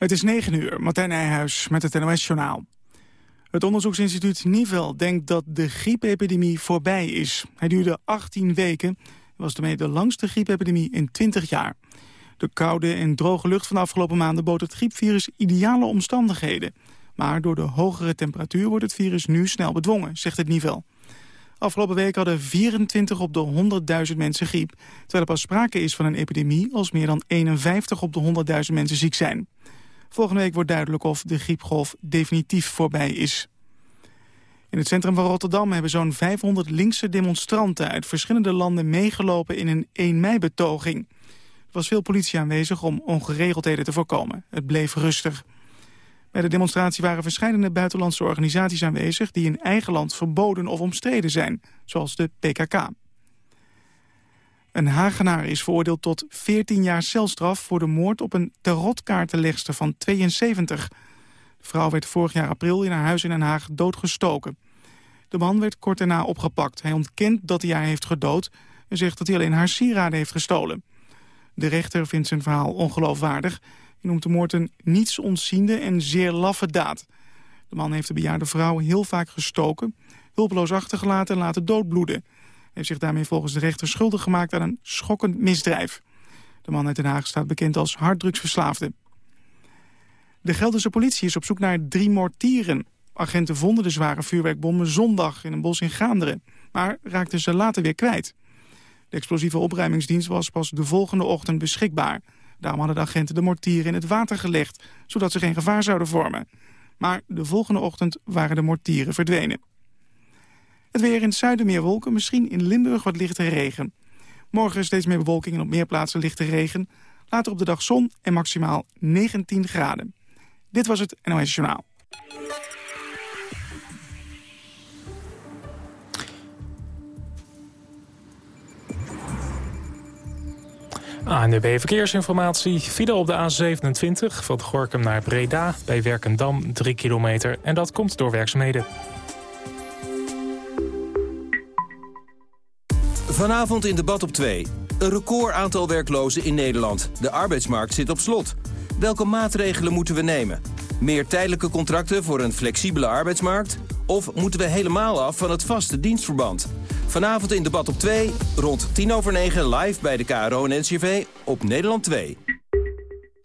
Het is 9 uur, Martijn Nijhuis met het NOS-journaal. Het onderzoeksinstituut Nivel denkt dat de griepepidemie voorbij is. Hij duurde 18 weken en was daarmee de langste griepepidemie in 20 jaar. De koude en droge lucht van de afgelopen maanden bood het griepvirus ideale omstandigheden. Maar door de hogere temperatuur wordt het virus nu snel bedwongen, zegt het Nivel. Afgelopen week hadden 24 op de 100.000 mensen griep... terwijl er pas sprake is van een epidemie als meer dan 51 op de 100.000 mensen ziek zijn. Volgende week wordt duidelijk of de griepgolf definitief voorbij is. In het centrum van Rotterdam hebben zo'n 500 linkse demonstranten... uit verschillende landen meegelopen in een 1 mei-betoging. Er was veel politie aanwezig om ongeregeldheden te voorkomen. Het bleef rustig. Bij de demonstratie waren verschillende buitenlandse organisaties aanwezig... die in eigen land verboden of omstreden zijn, zoals de PKK. Een Hagenaar is veroordeeld tot 14 jaar celstraf... voor de moord op een tarotkaartenlegster van 72. De vrouw werd vorig jaar april in haar huis in Den Haag doodgestoken. De man werd kort daarna opgepakt. Hij ontkent dat hij haar heeft gedood... en zegt dat hij alleen haar sieraden heeft gestolen. De rechter vindt zijn verhaal ongeloofwaardig... en noemt de moord een niets ontziende en zeer laffe daad. De man heeft de bejaarde vrouw heel vaak gestoken... hulpeloos achtergelaten en laten doodbloeden heeft zich daarmee volgens de rechter schuldig gemaakt aan een schokkend misdrijf. De man uit Den Haag staat bekend als harddrugsverslaafde. De Gelderse politie is op zoek naar drie mortieren. Agenten vonden de zware vuurwerkbommen zondag in een bos in Gaanderen, maar raakten ze later weer kwijt. De explosieve opruimingsdienst was pas de volgende ochtend beschikbaar. Daarom hadden de agenten de mortieren in het water gelegd, zodat ze geen gevaar zouden vormen. Maar de volgende ochtend waren de mortieren verdwenen. Het weer in het zuiden meer wolken, misschien in Limburg wat lichte regen. Morgen steeds meer bewolking en op meer plaatsen lichte regen. Later op de dag zon en maximaal 19 graden. Dit was het NOS Journaal. ANUB Verkeersinformatie. File op de A27 van Gorkum naar Breda bij Werkendam 3 kilometer. En dat komt door werkzaamheden. Vanavond in debat op 2. Een record aantal werklozen in Nederland. De arbeidsmarkt zit op slot. Welke maatregelen moeten we nemen? Meer tijdelijke contracten voor een flexibele arbeidsmarkt? Of moeten we helemaal af van het vaste dienstverband? Vanavond in debat op 2, rond 10 over 9 live bij de KRO en NCV op Nederland 2.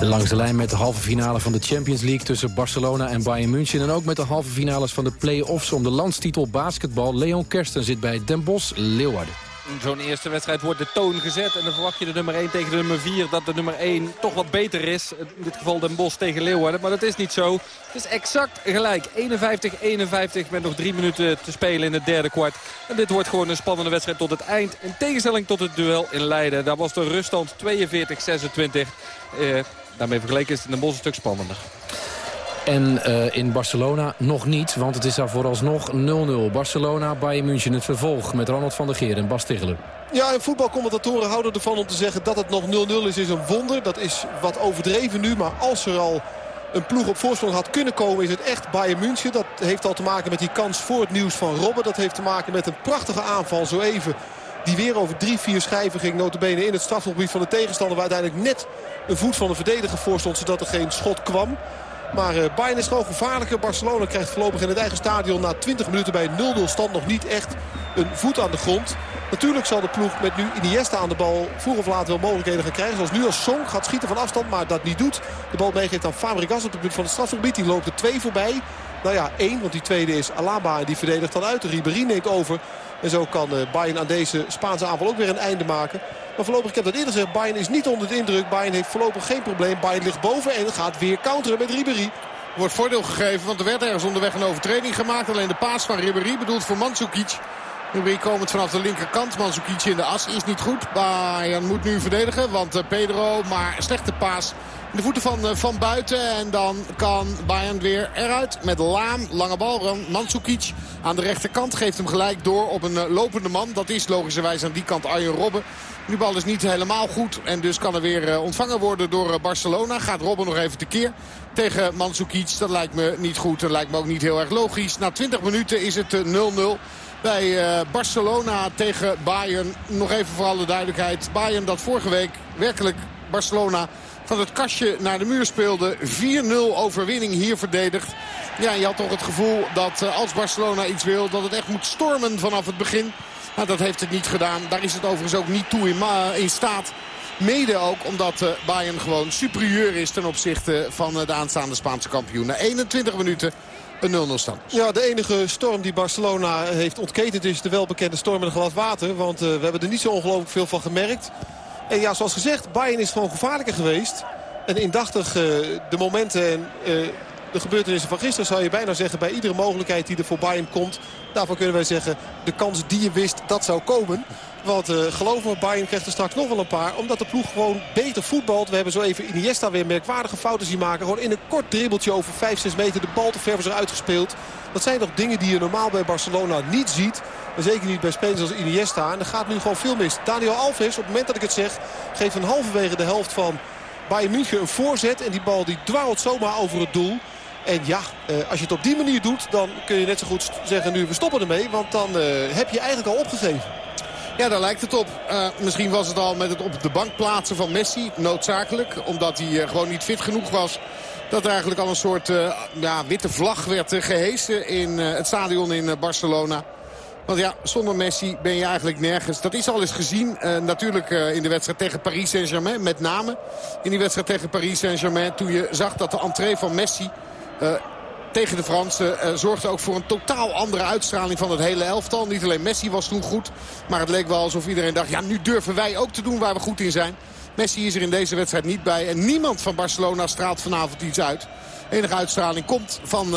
Langs de lijn met de halve finale van de Champions League tussen Barcelona en Bayern München. En ook met de halve finales van de play-offs om de landstitel basketbal. Leon Kersten zit bij Den Bosch Leeuwarden. Zo'n eerste wedstrijd wordt de toon gezet. En dan verwacht je de nummer 1 tegen de nummer 4 dat de nummer 1 toch wat beter is. In dit geval Den Bosch tegen Leeuwarden. Maar dat is niet zo. Het is exact gelijk. 51-51 met nog drie minuten te spelen in het derde kwart. En dit wordt gewoon een spannende wedstrijd tot het eind. In tegenstelling tot het duel in Leiden. Daar was de ruststand 42-26. Eh, daarmee vergeleken is het Den Bosch een stuk spannender. En uh, in Barcelona nog niet, want het is daar vooralsnog 0-0. Barcelona, Bayern München, het vervolg met Ronald van der Geer en Bas Tichelen. Ja, en voetbalcommentatoren houden ervan om te zeggen dat het nog 0-0 is, is een wonder. Dat is wat overdreven nu, maar als er al een ploeg op voorsprong had kunnen komen... is het echt Bayern München. Dat heeft al te maken met die kans voor het nieuws van Robben. Dat heeft te maken met een prachtige aanval zo even... Die weer over drie, vier schijven ging notabene in het strafgebied van de tegenstander. Waar uiteindelijk net een voet van de verdediger voor stond. Zodat er geen schot kwam. Maar uh, Bayern is gewoon gevaarlijker. Barcelona krijgt voorlopig in het eigen stadion na 20 minuten bij 0-0 stand nog niet echt een voet aan de grond. Natuurlijk zal de ploeg met nu Iniesta aan de bal vroeg of laat wel mogelijkheden gaan krijgen. Zoals nu als Song gaat schieten van afstand, maar dat niet doet. De bal meegeeft aan Fabregas op het punt van het strafgebied. Die loopt er twee voorbij. Nou ja, één, want die tweede is Alaba en die verdedigt dan uit. De Ribéry neemt over. En zo kan uh, Bayern aan deze Spaanse aanval ook weer een einde maken. Maar voorlopig, ik heb dat eerder gezegd, Bayern is niet onder de indruk. Bayern heeft voorlopig geen probleem. Bayern ligt boven en gaat weer counteren met Ribéry. wordt voordeel gegeven. Want er werd ergens onderweg een overtreding gemaakt. Alleen de paas van Ribéry bedoeld voor Mandzukic. Ribéry komend vanaf de linkerkant. Mandzukic in de as is niet goed. Bayern moet nu verdedigen. Want eh, Pedro, maar slechte paas de voeten van eh, Van Buiten. En dan kan Bayern weer eruit met Laam. Lange bal. Mandzukic aan de rechterkant geeft hem gelijk door op een eh, lopende man. Dat is logischerwijs aan die kant Arjen Robben. Die bal is niet helemaal goed. En dus kan er weer ontvangen worden door Barcelona. Gaat Robben nog even tekeer tegen Mandzukic. Dat lijkt me niet goed. Dat lijkt me ook niet heel erg logisch. Na 20 minuten is het 0-0 bij Barcelona tegen Bayern. Nog even voor alle duidelijkheid. Bayern dat vorige week werkelijk Barcelona van het kastje naar de muur speelde. 4-0 overwinning hier verdedigd. Ja, je had toch het gevoel dat eh, als Barcelona iets wil... dat het echt moet stormen vanaf het begin. Nou, dat heeft het niet gedaan. Daar is het overigens ook niet toe in, in staat. Mede ook omdat uh, Bayern gewoon superieur is ten opzichte van uh, de aanstaande Spaanse kampioen. Na 21 minuten een 0-0 stand. Ja, de enige storm die Barcelona heeft ontketend is de welbekende storm in een glad water. Want we hebben er niet zo ongelooflijk veel van gemerkt. En ja, zoals gezegd, Bayern is gewoon gevaarlijker geweest. En indachtig de momenten en de gebeurtenissen van gisteren zou je bijna zeggen... bij iedere mogelijkheid die er voor Bayern komt... daarvan kunnen wij zeggen, de kans die je wist, dat zou komen. Want uh, geloof me, Bayern krijgt er straks nog wel een paar. Omdat de ploeg gewoon beter voetbalt. We hebben zo even Iniesta weer merkwaardige fouten zien maken. Gewoon in een kort dribbeltje over 5, 6 meter de bal te ver voor zich uitgespeeld. Dat zijn toch dingen die je normaal bij Barcelona niet ziet. En zeker niet bij spelers als Iniesta. En er gaat nu gewoon veel mis. Daniel Alves, op het moment dat ik het zeg, geeft een halverwege de helft van Bayern München een voorzet. En die bal die dwarrelt zomaar over het doel. En ja, eh, als je het op die manier doet, dan kun je net zo goed zeggen nu we stoppen ermee. Want dan uh, heb je eigenlijk al opgegeven. Ja, daar lijkt het op. Uh, misschien was het al met het op de bank plaatsen van Messi noodzakelijk. Omdat hij gewoon niet fit genoeg was. Dat er eigenlijk al een soort ja, witte vlag werd gehesen in het stadion in Barcelona. Want ja, zonder Messi ben je eigenlijk nergens. Dat is al eens gezien. Natuurlijk in de wedstrijd tegen Paris Saint-Germain. Met name in die wedstrijd tegen Paris Saint-Germain. Toen je zag dat de entree van Messi tegen de Fransen zorgde ook voor een totaal andere uitstraling van het hele elftal. Niet alleen Messi was toen goed. Maar het leek wel alsof iedereen dacht, ja nu durven wij ook te doen waar we goed in zijn. Messi is er in deze wedstrijd niet bij. En niemand van Barcelona straalt vanavond iets uit. Enige uitstraling komt van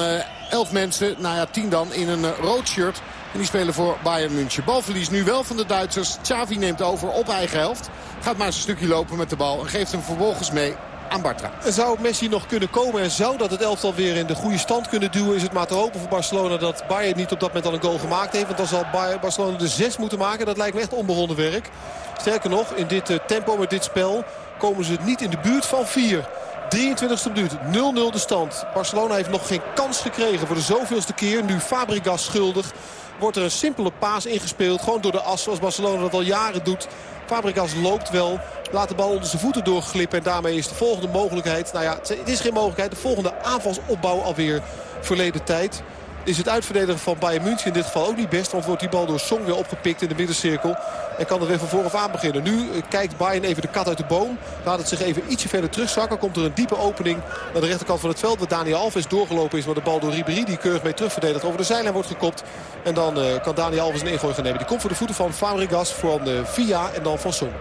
elf mensen. Nou ja, tien dan in een rood shirt. En die spelen voor Bayern München. Balverlies nu wel van de Duitsers. Xavi neemt over op eigen helft. Gaat maar eens een stukje lopen met de bal. En geeft hem vervolgens mee aan Bartra. Zou Messi nog kunnen komen en zou dat het elftal weer in de goede stand kunnen duwen... is het maar te hopen voor Barcelona dat Bayern niet op dat moment al een goal gemaakt heeft. Want dan zal Barcelona de zes moeten maken. Dat lijkt me echt onbegonnen werk. Sterker nog, in dit eh, tempo met dit spel komen ze niet in de buurt van vier. 23e minuut, 0-0 de stand. Barcelona heeft nog geen kans gekregen voor de zoveelste keer. Nu Fabregas schuldig wordt er een simpele paas ingespeeld. Gewoon door de as zoals Barcelona dat al jaren doet. Fabregas loopt wel. Laat de bal onder zijn voeten doorglippen. En daarmee is de volgende mogelijkheid. Nou ja, het is geen mogelijkheid. De volgende aanvalsopbouw alweer verleden tijd is het uitverdedigen van Bayern München in dit geval ook niet best. Want wordt die bal door Song weer opgepikt in de middencirkel. En kan er weer van vooraf aan beginnen. Nu eh, kijkt Bayern even de kat uit de boom. Laat het zich even ietsje verder terugzakken. Komt er een diepe opening naar de rechterkant van het veld. Waar Daniel Alves doorgelopen is. Maar de bal door Ribéry die keurig mee terugverdedigd over de zijlijn wordt gekopt. En dan uh, kan Daniel Alves een ingooi gaan nemen. Die komt voor de voeten van Fabregas, van uh, Via en dan van Song.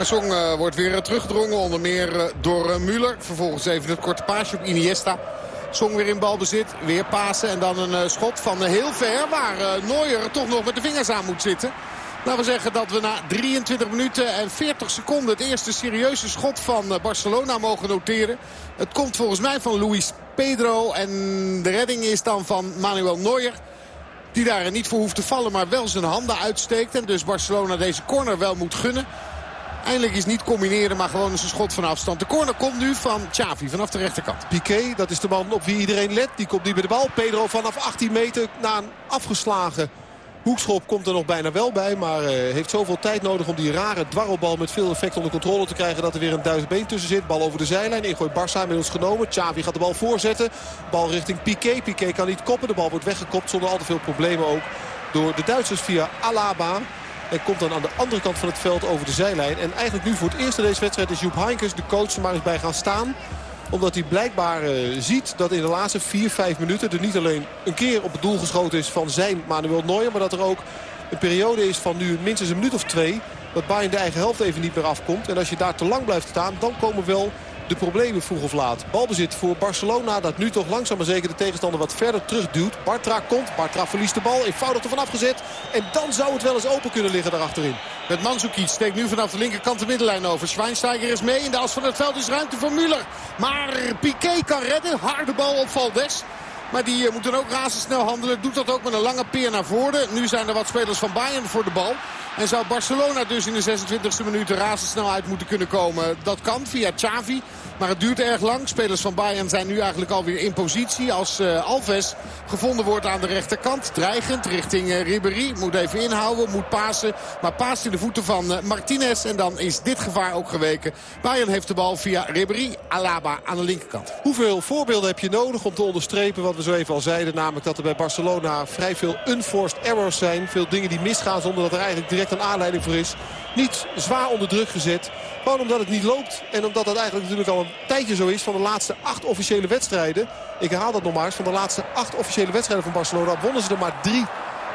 Song wordt weer teruggedrongen. Onder meer door Müller. Vervolgens even het korte paasje op Iniesta. Song weer in balbezit. Weer pasen en dan een uh, schot van uh, heel ver. Waar uh, Neuer toch nog met de vingers aan moet zitten. Laten we zeggen dat we na 23 minuten en 40 seconden... het eerste serieuze schot van Barcelona mogen noteren. Het komt volgens mij van Luis Pedro. En de redding is dan van Manuel Neuer. Die daar niet voor hoeft te vallen, maar wel zijn handen uitsteekt. En dus Barcelona deze corner wel moet gunnen. Eindelijk is niet combineren, maar gewoon eens een schot van afstand. De corner komt nu van Xavi vanaf de rechterkant. Piqué, dat is de man op wie iedereen let. Die komt nu bij de bal. Pedro vanaf 18 meter na een afgeslagen hoekschop komt er nog bijna wel bij. Maar uh, heeft zoveel tijd nodig om die rare dwarrelbal met veel effect onder controle te krijgen. Dat er weer een duizend been tussen zit. Bal over de zijlijn. Ingooi Barça inmiddels genomen. Xavi gaat de bal voorzetten. Bal richting Piqué. Piqué kan niet koppen. De bal wordt weggekopt zonder al te veel problemen ook. Door de Duitsers via Alaba. En komt dan aan de andere kant van het veld over de zijlijn. En eigenlijk nu voor het eerst in deze wedstrijd is Joep Heinkes de coach er maar eens bij gaan staan. Omdat hij blijkbaar uh, ziet dat in de laatste 4, 5 minuten er niet alleen een keer op het doel geschoten is van zijn Manuel Neuer. Maar dat er ook een periode is van nu minstens een minuut of twee. Dat Bayern de eigen helft even niet meer afkomt. En als je daar te lang blijft staan dan komen wel de problemen vroeg of laat. Balbezit voor Barcelona dat nu toch langzaam maar zeker de tegenstander wat verder terugduwt. Bartra komt, Bartra verliest de bal, eenvoudig ervan afgezet. En dan zou het wel eens open kunnen liggen daarachterin. Met Mandzukic steekt nu vanaf de linkerkant de middenlijn over. Schweinsteiger is mee. In de as van het veld is ruimte voor Müller. Maar Piqué kan redden. Harde bal op Valdes. Maar die moet dan ook razendsnel handelen. Doet dat ook met een lange peer naar voren. Nu zijn er wat spelers van Bayern voor de bal. En zou Barcelona dus in de 26e minuut razendsnel uit moeten kunnen komen. Dat kan via Xavi. Maar het duurt erg lang. Spelers van Bayern zijn nu eigenlijk alweer in positie. Als uh, Alves gevonden wordt aan de rechterkant. Dreigend richting uh, Ribéry. Moet even inhouden, moet pasen. Maar paast in de voeten van uh, Martinez. En dan is dit gevaar ook geweken. Bayern heeft de bal via Ribéry. Alaba aan de linkerkant. Hoeveel voorbeelden heb je nodig om te onderstrepen wat we zo even al zeiden. Namelijk dat er bij Barcelona vrij veel unforced errors zijn. Veel dingen die misgaan zonder dat er eigenlijk direct een aanleiding voor is. Niet zwaar onder druk gezet. Gewoon omdat het niet loopt. En omdat dat eigenlijk natuurlijk al een tijdje zo is van de laatste acht officiële wedstrijden. Ik herhaal dat nog maar eens. Van de laatste acht officiële wedstrijden van Barcelona wonnen ze er maar drie.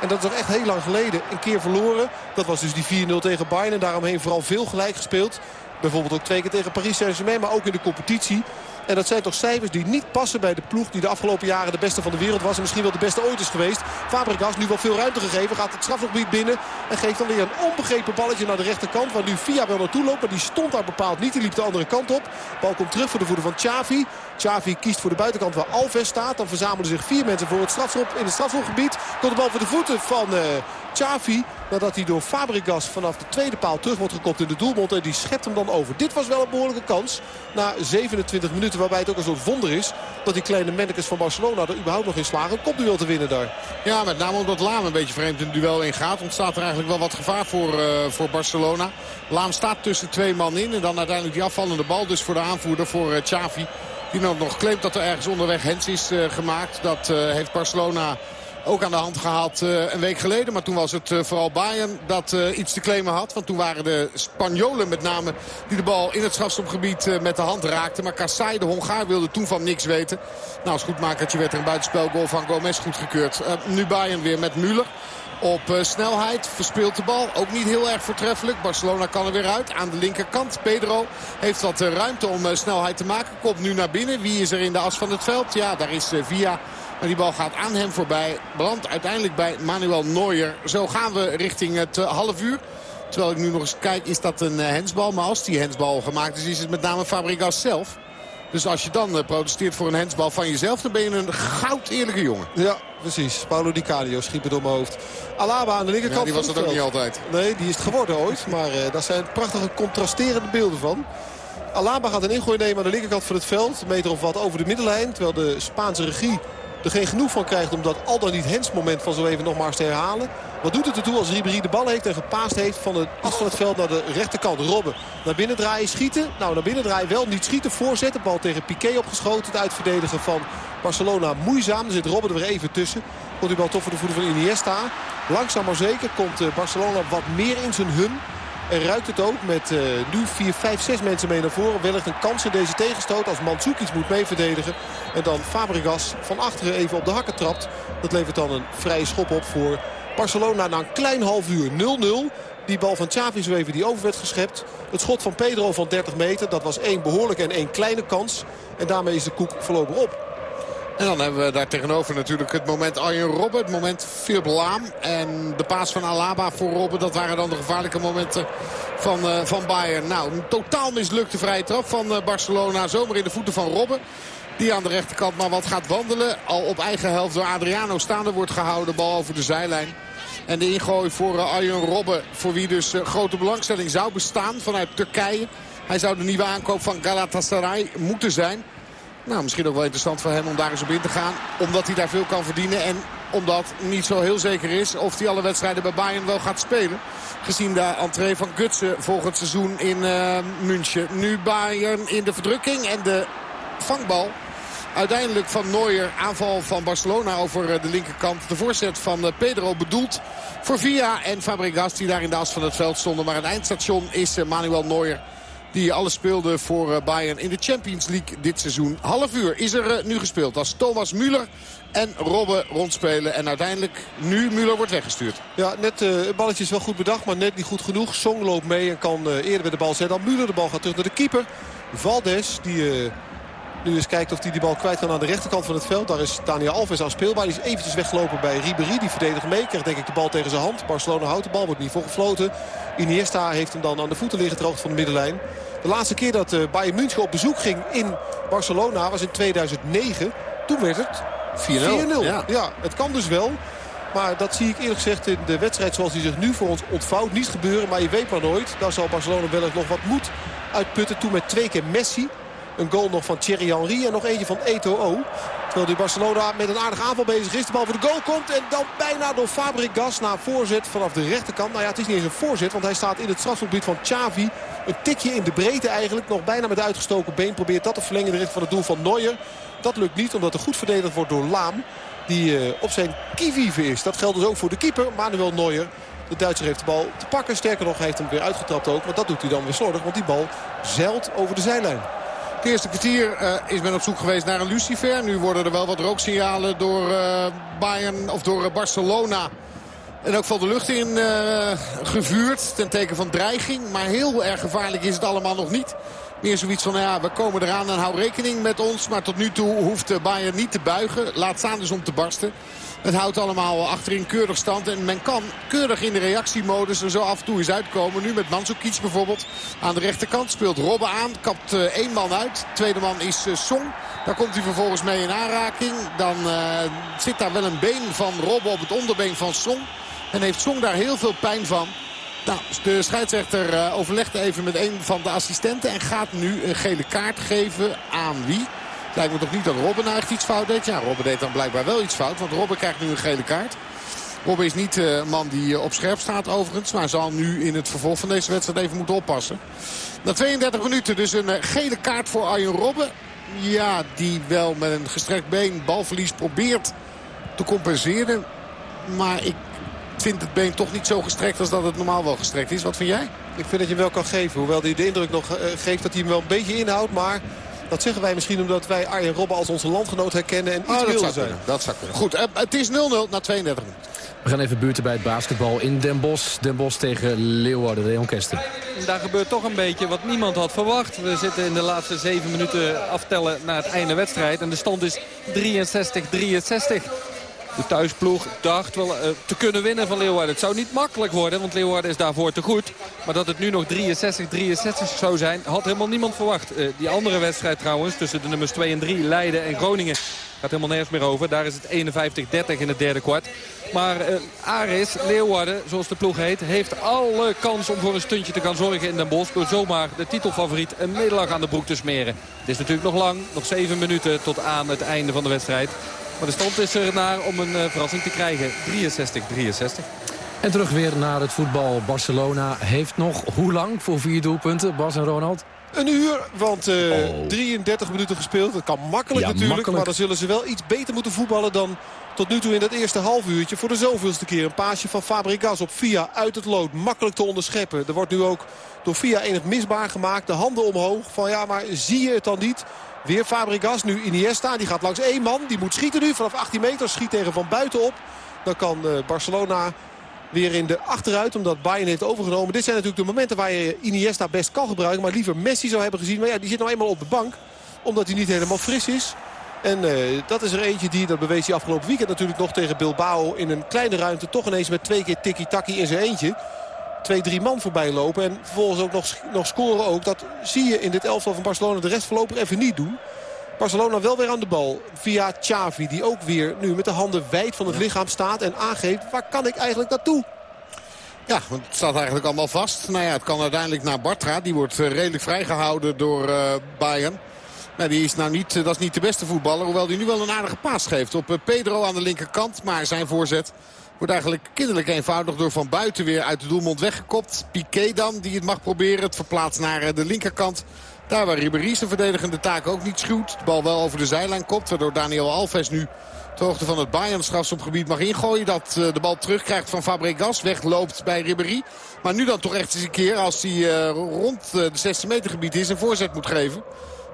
En dat is toch echt heel lang geleden. Een keer verloren. Dat was dus die 4-0 tegen Bayern. En daaromheen vooral veel gelijk gespeeld. Bijvoorbeeld ook twee keer tegen Paris Saint-Germain. Maar ook in de competitie. En dat zijn toch cijfers die niet passen bij de ploeg die de afgelopen jaren de beste van de wereld was. En misschien wel de beste ooit is geweest. Fabregas nu wel veel ruimte gegeven. Gaat het strafgebied binnen. En geeft dan weer een onbegrepen balletje naar de rechterkant. Waar nu Via wel naartoe loopt. Maar die stond daar bepaald niet. Die liep de andere kant op. Bal komt terug voor de voeten van Xavi. Xavi kiest voor de buitenkant waar Alves staat. Dan verzamelen zich vier mensen voor het strafschop in het strafschopgebied. Komt de bal voor de voeten van uh, Xavi. Nadat hij door Fabregas vanaf de tweede paal terug wordt gekopt in de doelmond. En die schept hem dan over. Dit was wel een behoorlijke kans. Na 27 minuten waarbij het ook een soort wonder is. Dat die kleine mannekes van Barcelona er überhaupt nog in slagen. Een kopduel te winnen daar. Ja, met name omdat Laam een beetje vreemd in het duel ingaat. Ontstaat er eigenlijk wel wat gevaar voor, uh, voor Barcelona. Laam staat tussen twee man in. En dan uiteindelijk die afvallende bal dus voor de aanvoerder voor uh, Xavi. Die nou nog claimt dat er ergens onderweg hens is uh, gemaakt. Dat heeft Barcelona ook aan de hand gehad uh, een week geleden. Maar toen was het uh, vooral Bayern dat uh, iets te claimen had. Want toen waren de Spanjolen met name die de bal in het strafstopgebied met de hand raakten. Maar Kassai, de Hongaar, wilde toen van niks weten. Nou, als goedmakertje werd er een buitenspelgoal van Gomez goedgekeurd. nu Bayern weer met Müller. Op snelheid verspeelt de bal. Ook niet heel erg voortreffelijk. Barcelona kan er weer uit. Aan de linkerkant. Pedro heeft wat ruimte om snelheid te maken. Komt nu naar binnen. Wie is er in de as van het veld? Ja, daar is Via. Maar die bal gaat aan hem voorbij. Belandt uiteindelijk bij Manuel Neuer. Zo gaan we richting het half uur. Terwijl ik nu nog eens kijk, is dat een hensbal. Maar als die hensbal gemaakt is, is het met name Fabregas zelf. Dus als je dan protesteert voor een hensbal van jezelf... dan ben je een goud eerlijke jongen. Ja, precies. Paulo Di Canio schiep het door mijn hoofd. Alaba aan de linkerkant ja, die was dat ook niet altijd. Nee, die is het geworden ooit. Maar uh, daar zijn prachtige contrasterende beelden van. Alaba gaat een ingooi nemen aan de linkerkant van het veld. Een meter of wat over de middenlijn. Terwijl de Spaanse regie er geen genoeg van krijgt om dat al dan niet hens moment van zo even nog maar eens te herhalen. Wat doet het ertoe als Ribéry de bal heeft en gepaast heeft van het van het veld naar de rechterkant. Robben naar binnen draaien, schieten. Nou, naar binnen draaien wel, niet schieten, voorzetten. Bal tegen Piqué opgeschoten. Het uitverdedigen van Barcelona moeizaam. Er zit Robben er weer even tussen. Komt die bal toch voor de voeten van Iniesta. Langzaam maar zeker komt Barcelona wat meer in zijn hum. En ruikt het ook met uh, nu 4, 5, 6 mensen mee naar voren. Wellicht een kans in deze tegenstoot als Mandzukic moet meeverdedigen. En dan Fabregas van achteren even op de hakken trapt. Dat levert dan een vrije schop op voor Barcelona na een klein half uur 0-0. Die bal van Xavi zo even die over werd geschept. Het schot van Pedro van 30 meter. Dat was één behoorlijke en één kleine kans. En daarmee is de koek voorlopig op. En dan hebben we daar tegenover natuurlijk het moment Arjen Robben. Het moment Philip Laam. En de paas van Alaba voor Robben. Dat waren dan de gevaarlijke momenten van, uh, van Bayern. Nou, een totaal mislukte vrije trap van uh, Barcelona. Zomaar in de voeten van Robben. Die aan de rechterkant maar wat gaat wandelen. Al op eigen helft door Adriano staande wordt gehouden. Bal over de zijlijn. En de ingooi voor uh, Arjen Robben. Voor wie dus grote belangstelling zou bestaan vanuit Turkije. Hij zou de nieuwe aankoop van Galatasaray moeten zijn. Nou, misschien ook wel interessant voor hem om daar eens op in te gaan. Omdat hij daar veel kan verdienen. En omdat niet zo heel zeker is of hij alle wedstrijden bij Bayern wel gaat spelen. Gezien de entree van Gutsen volgend seizoen in uh, München. Nu Bayern in de verdrukking en de vangbal. Uiteindelijk van Neuer, aanval van Barcelona over de linkerkant. De voorzet van Pedro bedoeld voor Via en Fabregas die daar in de as van het veld stonden. Maar het eindstation is Manuel Neuer die alles speelde voor Bayern in de Champions League dit seizoen. Half uur is er nu gespeeld als Thomas Müller en Robben rondspelen. En uiteindelijk nu Müller wordt weggestuurd. Ja, net uh, het balletje is wel goed bedacht, maar net niet goed genoeg. Song loopt mee en kan eerder bij de bal zetten dan Müller. De bal gaat terug naar de keeper. Valdes, die nu eens kijkt of hij die bal kwijt kan aan de rechterkant van het veld. Daar is Daniel Alves aan speelbaar. Die is eventjes weggelopen bij Ribéry. Die verdedigt mee. Krijgt denk ik de bal tegen zijn hand. Barcelona houdt de bal. Wordt niet voor gefloten. Iniesta heeft hem dan aan de voeten liggen droogd van de middenlijn. De laatste keer dat uh, Bayern München op bezoek ging in Barcelona was in 2009. Toen werd het 4-0. Ja. ja, het kan dus wel. Maar dat zie ik eerlijk gezegd in de wedstrijd zoals die zich nu voor ons ontvouwt niet gebeuren. Maar je weet maar nooit. Daar zal Barcelona wellicht nog wat moed uitputten. Toen met twee keer Messi. Een goal nog van Thierry Henry en nog eentje van Eto'o. Terwijl die Barcelona met een aardige aanval bezig is. De bal voor de goal komt en dan bijna door Fabregas na voorzet vanaf de rechterkant. Nou ja, het is niet eens een voorzet, want hij staat in het strafgebied van Xavi. Een tikje in de breedte eigenlijk. Nog bijna met uitgestoken been probeert dat te verlengen de van het doel van Neuer. Dat lukt niet omdat er goed verdedigd wordt door Laam. Die uh, op zijn kievieven is. Dat geldt dus ook voor de keeper, Manuel Neuer. De Duitser heeft de bal te pakken. Sterker nog, heeft hem weer uitgetrapt ook. Maar dat doet hij dan weer slordig, want die bal zeilt over de zijlijn. Het eerste kwartier uh, is men op zoek geweest naar een Lucifer. Nu worden er wel wat rooksignalen door uh, Bayern of door Barcelona. En ook van de lucht in gevuurd ten teken van dreiging. Maar heel erg gevaarlijk is het allemaal nog niet. Meer zoiets van, ja, we komen eraan en hou rekening met ons. Maar tot nu toe hoeft Bayern niet te buigen. Laat staan dus om te barsten. Het houdt allemaal achterin keurig stand. En men kan keurig in de reactiemodus er zo af en toe eens uitkomen. Nu met Mandzukic bijvoorbeeld. Aan de rechterkant speelt Robben aan. Kapt uh, één man uit. Tweede man is uh, Song. Daar komt hij vervolgens mee in aanraking. Dan uh, zit daar wel een been van Robben op het onderbeen van Song. En heeft Song daar heel veel pijn van. Nou, de scheidsrechter overlegt even met een van de assistenten. En gaat nu een gele kaart geven aan wie? Lijkt me toch niet dat Robben nou echt iets fout deed. Ja, Robben deed dan blijkbaar wel iets fout. Want Robben krijgt nu een gele kaart. Robben is niet de man die op scherp staat overigens. Maar zal nu in het vervolg van deze wedstrijd even moeten oppassen. Na 32 minuten dus een gele kaart voor Arjen Robben. Ja, die wel met een gestrekt been balverlies probeert te compenseren. Maar ik vind het been toch niet zo gestrekt als dat het normaal wel gestrekt is. Wat vind jij? Ik vind dat je hem wel kan geven. Hoewel hij de indruk nog geeft dat hij hem wel een beetje inhoudt. Maar dat zeggen wij misschien omdat wij Arjen Robben als onze landgenoot herkennen en iets oh, wilden zijn. Dat zou kunnen. Goed, het is 0-0 na 32 minuten. We gaan even buurten bij het basketbal in Den Bosch. Den Bosch tegen Leeuwarden, Leon Kester. Daar gebeurt toch een beetje wat niemand had verwacht. We zitten in de laatste zeven minuten aftellen naar het einde wedstrijd. En de stand is 63-63. De thuisploeg dacht wel uh, te kunnen winnen van Leeuwarden. Het zou niet makkelijk worden, want Leeuwarden is daarvoor te goed. Maar dat het nu nog 63-63 zou zijn, had helemaal niemand verwacht. Uh, die andere wedstrijd trouwens, tussen de nummers 2 en 3, Leiden en Groningen... gaat helemaal nergens meer over. Daar is het 51-30 in het derde kwart. Maar uh, Aris, Leeuwarden, zoals de ploeg heet... heeft alle kans om voor een stuntje te gaan zorgen in Den Bosch... door zomaar de titelfavoriet een nederlaag aan de broek te smeren. Het is natuurlijk nog lang, nog 7 minuten tot aan het einde van de wedstrijd. Maar de stand is er naar om een uh, verrassing te krijgen. 63-63. En terug weer naar het voetbal. Barcelona heeft nog hoe lang voor vier doelpunten, Bas en Ronald? Een uur, want uh, oh. 33 minuten gespeeld. Dat kan makkelijk ja, natuurlijk, makkelijk. maar dan zullen ze wel iets beter moeten voetballen dan tot nu toe in dat eerste half uurtje. Voor de zoveelste keer een paasje van Fabregas op Via uit het lood. Makkelijk te onderscheppen. Er wordt nu ook door Via enig misbaar gemaakt. De handen omhoog van ja, maar zie je het dan niet? Weer Fabregas, nu Iniesta. Die gaat langs één man. Die moet schieten nu vanaf 18 meter. Schiet tegen van buiten op. Dan kan uh, Barcelona weer in de achteruit. Omdat Bayern heeft overgenomen. Dit zijn natuurlijk de momenten waar je Iniesta best kan gebruiken. Maar liever Messi zou hebben gezien. Maar ja, die zit nou eenmaal op de bank. Omdat hij niet helemaal fris is. En uh, dat is er eentje die, dat bewees hij afgelopen weekend natuurlijk nog tegen Bilbao. In een kleine ruimte toch ineens met twee keer tikkie-takkie in zijn eentje twee, drie man voorbij lopen. En vervolgens ook nog, nog scoren ook. Dat zie je in dit elftal van Barcelona de rest voorlopig even niet doen. Barcelona wel weer aan de bal via Xavi. Die ook weer nu met de handen wijd van het lichaam staat. En aangeeft waar kan ik eigenlijk naartoe. Ja, het staat eigenlijk allemaal vast. Nou ja, het kan uiteindelijk naar Bartra. Die wordt eh, redelijk vrijgehouden door uh, Bayern. Maar die is nou niet, eh, dat is niet de beste voetballer. Hoewel die nu wel een aardige paas geeft op Pedro aan de linkerkant. Maar zijn voorzet Wordt eigenlijk kinderlijk eenvoudig door van buiten weer uit de doelmond weggekopt. Piqué dan, die het mag proberen. Het verplaatst naar eh, de linkerkant. Daar waar Ribéry zijn verdedigende taak ook niet schuwt. De bal wel over de zijlijn komt. Waardoor Daniel Alves nu ter hoogte van het Bayern strafschopgebied mag ingooien. Dat eh, de bal terugkrijgt van Fabregas. Wegloopt bij Ribéry. Maar nu dan toch echt eens een keer als hij uh, rond de 16 meter gebied is een voorzet moet geven.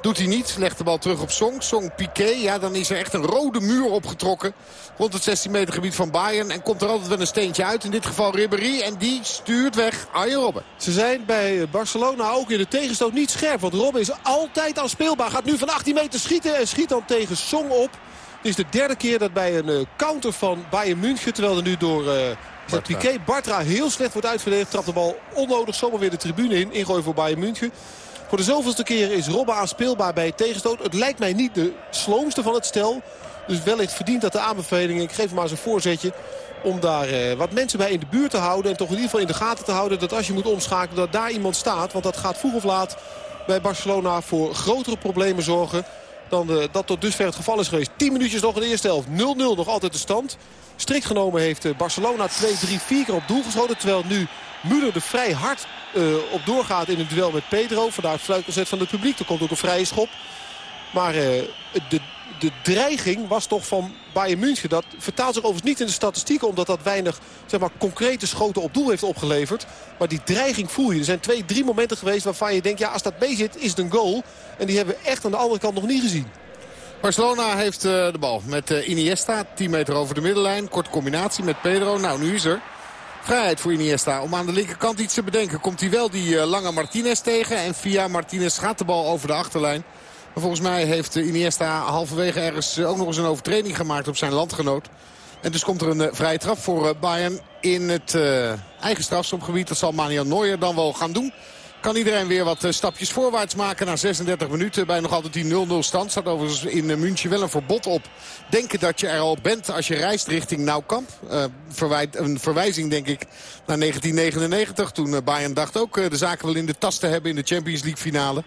Doet hij niet. Legt de bal terug op Song. Song Piqué. Ja, dan is er echt een rode muur opgetrokken. Rond het 16 meter gebied van Bayern. En komt er altijd wel een steentje uit. In dit geval Ribéry. En die stuurt weg Arjen Robben. Ze zijn bij Barcelona ook in de tegenstoot niet scherp. Want Robben is altijd al speelbaar. Gaat nu van 18 meter schieten. En schiet dan tegen Song op. Het is de derde keer dat bij een uh, counter van Bayern München... terwijl er nu door uh, Piqué Bartra heel slecht wordt uitverdedigd... trapt de bal onnodig zomaar weer de tribune in. Ingooi voor Bayern München. Voor de zoveelste keer is Robben aanspeelbaar bij tegenstoot. Het lijkt mij niet de sloomste van het stel. Dus wellicht verdient dat de aanbeveling. Ik geef hem maar eens een voorzetje om daar uh, wat mensen bij in de buurt te houden. En toch in ieder geval in de gaten te houden dat als je moet omschakelen dat daar iemand staat. Want dat gaat vroeg of laat bij Barcelona voor grotere problemen zorgen dan de, dat tot dusver het geval is geweest. 10 minuutjes nog in de eerste helft. 0-0 nog altijd de stand. Strikt genomen heeft Barcelona 2-3-4 keer op doel geschoten. Terwijl nu Müller er vrij hard uh, op doorgaat in het duel met Pedro. Vandaar het fluitconcert van het publiek. Er komt ook een vrije schop. Maar uh, de, de dreiging was toch van Bayern München. Dat vertaalt zich overigens niet in de statistieken... omdat dat weinig zeg maar, concrete schoten op doel heeft opgeleverd. Maar die dreiging voel je. Er zijn twee, drie momenten geweest waarvan je denkt... ja, als dat mee zit, is het een goal. En die hebben we echt aan de andere kant nog niet gezien. Barcelona heeft uh, de bal met uh, Iniesta. 10 meter over de middenlijn. Korte combinatie met Pedro. Nou, nu is er vrijheid voor Iniesta. Om aan de linkerkant iets te bedenken. Komt hij wel die uh, lange Martinez tegen. En via Martinez gaat de bal over de achterlijn. Maar volgens mij heeft Iniesta halverwege ergens ook nog eens een overtreding gemaakt op zijn landgenoot. En dus komt er een vrije trap voor Bayern in het eigen strafschopgebied. Dat zal Manuel Neuer dan wel gaan doen. Kan iedereen weer wat stapjes voorwaarts maken na 36 minuten. Bij nog altijd die 0-0 stand. Staat overigens in München wel een verbod op. Denken dat je er al bent als je reist richting Naukamp. Uh, een verwijzing denk ik naar 1999. Toen Bayern dacht ook de zaken wel in de tas te hebben in de Champions League finale.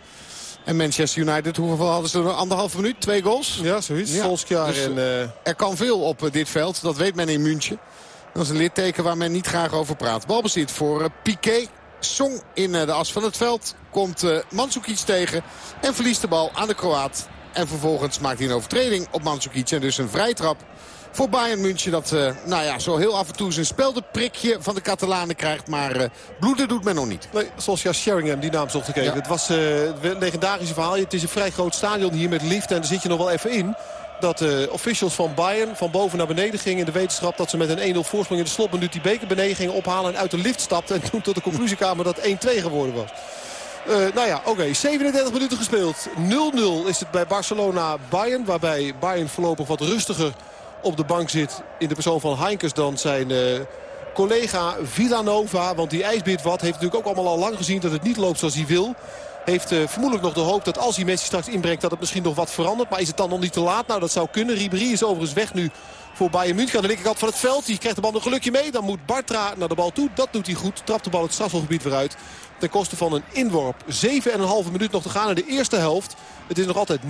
En Manchester United, hoeveel hadden ze er? Anderhalve minuut? Twee goals? Ja, zoiets. Ja. Dus, en, uh... Er kan veel op dit veld. Dat weet men in München. Dat is een litteken waar men niet graag over praat. Balbezit voor Piqué. Song in de as van het veld. Komt uh, Mandzukic tegen. En verliest de bal aan de Kroaat. En vervolgens maakt hij een overtreding op Mandzukic. En dus een vrijtrap voor Bayern München. Dat uh, nou ja, zo heel af en toe zijn speldenprikje van de Catalanen krijgt. Maar uh, bloeden doet men nog niet. Nee, zoals ja, Sheringham, die naam zocht ik even. Ja. Het was uh, het legendarische verhaal. Het is een vrij groot stadion hier met liefde. En daar zit je nog wel even in. Dat de officials van Bayern van boven naar beneden gingen. In de wetenschap dat ze met een 1-0 voorsprong in de slotminuut die beker beneden gingen ophalen. En uit de lift stapten. En toen tot de conclusiekamer dat 1-2 geworden was. Uh, nou ja, oké. Okay. 37 minuten gespeeld. 0-0 is het bij Barcelona-Bayern. Waarbij Bayern voorlopig wat rustiger op de bank zit in de persoon van Heinkes dan zijn uh, collega Villanova. Want die ijsbeert wat heeft natuurlijk ook allemaal al lang gezien dat het niet loopt zoals hij wil. Heeft uh, vermoedelijk nog de hoop dat als hij Messi straks inbrengt dat het misschien nog wat verandert. Maar is het dan nog niet te laat? Nou dat zou kunnen. Ribéry is overigens weg nu voor Bayern München aan de linkerkant van het veld. Die krijgt de bal een gelukje mee. Dan moet Bartra naar de bal toe. Dat doet hij goed. Trapt de bal het strafselgebied weer uit. Ten koste van een inworp. 7,5 minuut nog te gaan in de eerste helft. Het is nog altijd 0-0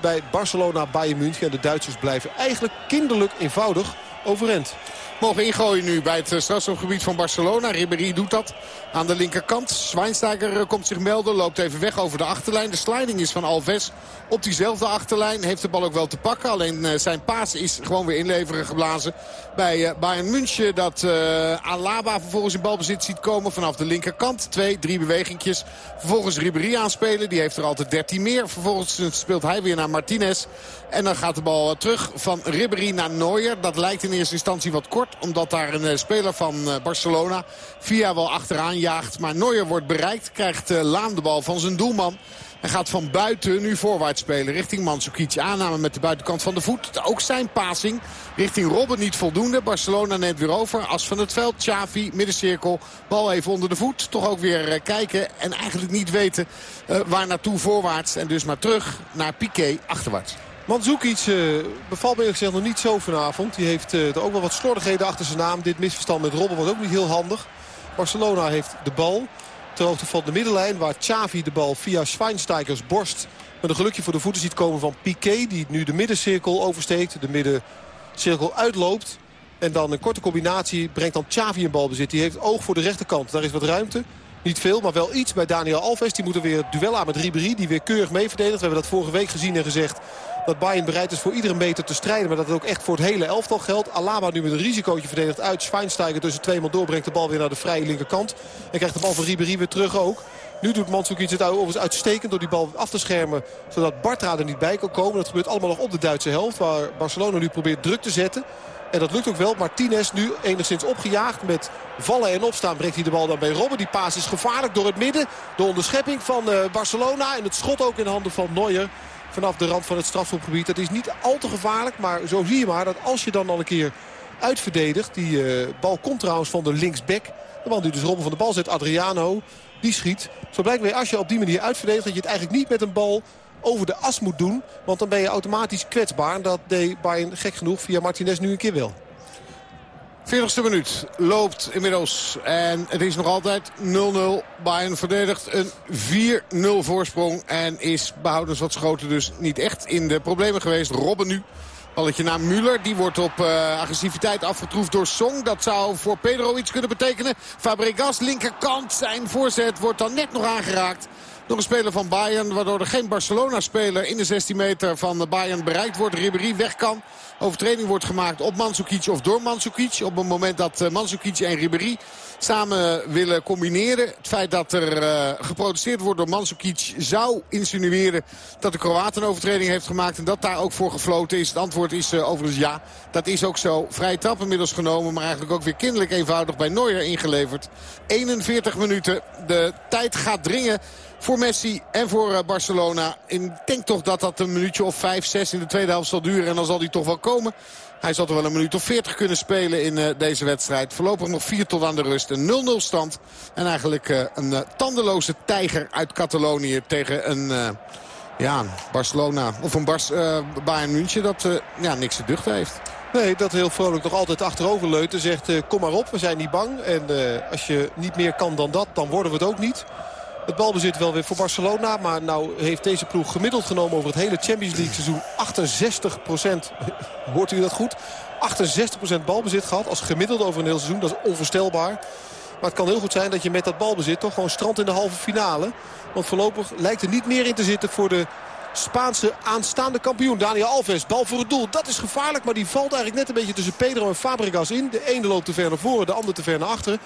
bij Barcelona Bayern München. En de Duitsers blijven eigenlijk kinderlijk eenvoudig overeind. Mogen ingooien nu bij het strafschopgebied van Barcelona. Ribéry doet dat aan de linkerkant. Schweinsteiger komt zich melden. Loopt even weg over de achterlijn. De sliding is van Alves op diezelfde achterlijn. Heeft de bal ook wel te pakken. Alleen zijn paas is gewoon weer inleveren geblazen. Bij Bayern München dat uh, Alaba vervolgens in balbezit ziet komen vanaf de linkerkant. Twee, drie bewegingjes. Vervolgens Ribéry aanspelen. Die heeft er altijd 13 meer. Vervolgens speelt hij weer naar Martinez. En dan gaat de bal terug van Ribéry naar Neuer. Dat lijkt in eerste instantie wat kort. Omdat daar een speler van Barcelona via wel achteraan jaagt. Maar Neuer wordt bereikt. Krijgt Laan de bal van zijn doelman. Hij gaat van buiten nu voorwaarts spelen richting Mandzukic. Aanname met de buitenkant van de voet. Ook zijn passing richting Robben niet voldoende. Barcelona neemt weer over. As van het veld. Xavi, middencirkel. Bal even onder de voet. Toch ook weer kijken en eigenlijk niet weten uh, waar naartoe voorwaarts. En dus maar terug naar Piqué achterwaarts. Mandzukic uh, bevalt me gezegd nog niet zo vanavond. Die heeft er ook wel wat slordigheden achter zijn naam. Dit misverstand met Robben was ook niet heel handig. Barcelona heeft de bal ter hoogte van de middenlijn. Waar Xavi de bal via Schweinsteigers borst met een gelukje voor de voeten ziet komen van Piqué. Die nu de middencirkel oversteekt. De middencirkel uitloopt. En dan een korte combinatie brengt dan Xavi een balbezit. Die heeft oog voor de rechterkant. Daar is wat ruimte. Niet veel, maar wel iets bij Daniel Alves. Die moet er weer het duel aan met Ribéry. Die weer keurig mee verdedigt. We hebben dat vorige week gezien en gezegd dat Bayern bereid is voor iedere meter te strijden. Maar dat het ook echt voor het hele elftal geldt. Alaba nu met een risicootje verdedigd uit. Schweinsteiger tussen twee man doorbrengt de bal weer naar de vrije linkerkant. En krijgt de bal van Ribéry weer terug ook. Nu doet Mandzukic het overigens uitstekend door die bal af te schermen. Zodat Bartra er niet bij kan komen. Dat gebeurt allemaal nog op de Duitse helft. Waar Barcelona nu probeert druk te zetten. En dat lukt ook wel. Martinez nu enigszins opgejaagd met vallen en opstaan. Brengt hij de bal dan bij Robben. Die paas is gevaarlijk door het midden. De onderschepping van uh, Barcelona. En het schot ook in handen van Neuer. Vanaf de rand van het strafschopgebied. Dat is niet al te gevaarlijk. Maar zo zie je maar dat als je dan al een keer uitverdedigt. Die uh, bal komt trouwens van de linksback. De man die dus Robben van de bal zet. Adriano. Die schiet. Zo blijkt weer als je op die manier uitverdedigt. Dat je het eigenlijk niet met een bal over de as moet doen. Want dan ben je automatisch kwetsbaar. En dat deed Bayern gek genoeg via Martinez nu een keer wel. 40ste minuut loopt inmiddels. En het is nog altijd 0-0. Bayern verdedigt een 4-0 voorsprong. En is behoudens wat schoten dus niet echt in de problemen geweest. Robben nu. Balletje naar Müller. Die wordt op uh, agressiviteit afgetroefd door Song. Dat zou voor Pedro iets kunnen betekenen. Fabregas linkerkant. Zijn voorzet wordt dan net nog aangeraakt. Door een speler van Bayern. Waardoor er geen Barcelona-speler in de 16 meter van Bayern bereikt wordt. Ribéry weg kan. Overtreding wordt gemaakt op Mandzukic of door Mandzukic. Op het moment dat uh, Mandzukic en Ribéry samen willen combineren. Het feit dat er uh, geprotesteerd wordt door Mandzukic zou insinueren dat de Kroaat een overtreding heeft gemaakt. En dat daar ook voor gefloten is. Het antwoord is uh, overigens ja. Dat is ook zo. Vrije trap inmiddels genomen. Maar eigenlijk ook weer kinderlijk eenvoudig bij Neuer ingeleverd. 41 minuten. De tijd gaat dringen voor Messi en voor Barcelona. Ik denk toch dat dat een minuutje of 5, 6 in de tweede helft zal duren. En dan zal hij toch wel komen. Hij zal er wel een minuut of 40 kunnen spelen in uh, deze wedstrijd. Voorlopig nog 4 tot aan de rust. Een 0-0 stand. En eigenlijk uh, een uh, tandeloze tijger uit Catalonië tegen een ja, Barcelona of een Bars, Bayern München dat ja, niks te duchten heeft. Nee, dat heel vrolijk nog altijd achterover leuten. Zegt kom maar op, we zijn niet bang. En als je niet meer kan dan dat, dan worden we het ook niet. Het balbezit wel weer voor Barcelona. Maar nou heeft deze ploeg gemiddeld genomen over het hele Champions League seizoen 68% Hoort u dat goed? 68% balbezit gehad als gemiddeld over een heel seizoen. Dat is onvoorstelbaar. Maar het kan heel goed zijn dat je met dat balbezit toch gewoon strandt in de halve finale. Want voorlopig lijkt er niet meer in te zitten voor de Spaanse aanstaande kampioen. Daniel Alves, bal voor het doel. Dat is gevaarlijk, maar die valt eigenlijk net een beetje tussen Pedro en Fabregas in. De ene loopt te ver naar voren, de ander te ver naar achteren.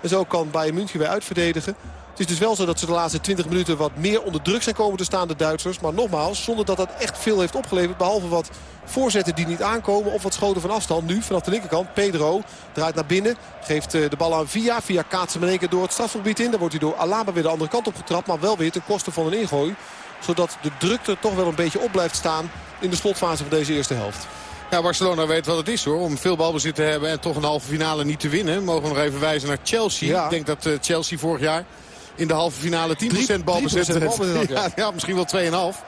En zo kan Bayern München weer uitverdedigen. Het is dus wel zo dat ze de laatste 20 minuten wat meer onder druk zijn komen te staan, de Duitsers. Maar nogmaals, zonder dat dat echt veel heeft opgeleverd. Behalve wat voorzetten die niet aankomen of wat schoten van afstand. Nu vanaf de linkerkant, Pedro draait naar binnen. Geeft eh, de bal aan Via. Via kaatsen in één keer door het strafgebied in. Dan wordt hij door Alaba weer de andere kant op getrapt. Maar wel weer ten koste van een ingooi. Zodat de drukte toch wel een beetje op blijft staan in de slotfase van deze eerste helft. Ja, Barcelona weet wat het is hoor. Om veel balbezit te hebben en toch een halve finale niet te winnen. Mogen we nog even wijzen naar Chelsea. Ja. Ik denk dat uh, Chelsea vorig jaar in de halve finale 10% balbezit. 10 balbezit ja. ja, misschien wel 2,5.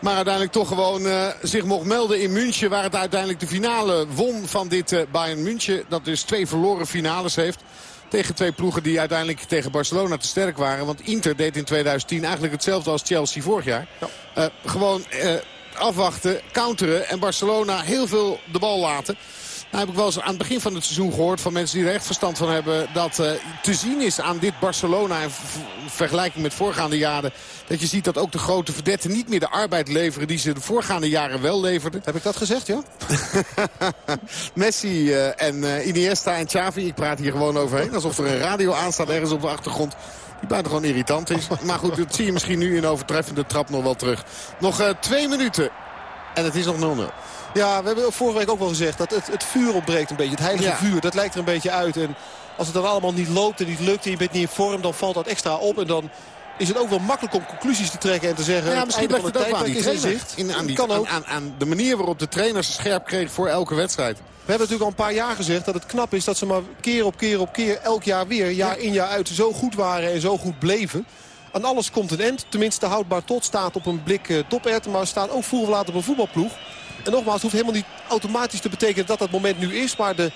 Maar uiteindelijk toch gewoon uh, zich mocht melden in München. Waar het uiteindelijk de finale won van dit uh, Bayern München. Dat dus twee verloren finales heeft. Tegen twee ploegen die uiteindelijk tegen Barcelona te sterk waren. Want Inter deed in 2010 eigenlijk hetzelfde als Chelsea vorig jaar. Ja. Uh, gewoon afwachten, counteren en Barcelona heel veel de bal laten. Nou heb ik wel eens aan het begin van het seizoen gehoord van mensen die er echt verstand van hebben. Dat uh, te zien is aan dit Barcelona in vergelijking met voorgaande jaren. Dat je ziet dat ook de grote verdetten niet meer de arbeid leveren die ze de voorgaande jaren wel leverden. Heb ik dat gezegd, ja? Messi uh, en uh, Iniesta en Xavi. Ik praat hier gewoon overheen. Alsof er een radio aanstaat ergens op de achtergrond. Die buitengewoon irritant is. Maar goed, dat zie je misschien nu in overtreffende trap nog wel terug. Nog twee minuten. En het is nog 0-0. Ja, we hebben vorige week ook wel gezegd dat het, het vuur ontbreekt een beetje. Het heilige ja. vuur, dat lijkt er een beetje uit. En als het dan allemaal niet loopt en niet lukt en je bent niet in vorm... dan valt dat extra op en dan is het ook wel makkelijk om conclusies te trekken en te zeggen... Ja, misschien ligt het ook aan die trainer. In, aan, die, aan, aan, aan, de manier waarop de trainers scherp kreeg voor elke wedstrijd. We hebben natuurlijk al een paar jaar gezegd dat het knap is dat ze maar keer op keer op keer... elk jaar weer, jaar in jaar uit, zo goed waren en zo goed bleven. Aan alles komt een end. Tenminste, houdbaar tot staat op een blik uh, topert. Maar staat ook vroeg of laat op een voetbalploeg. En nogmaals, het hoeft helemaal niet automatisch te betekenen dat dat moment nu is. Maar de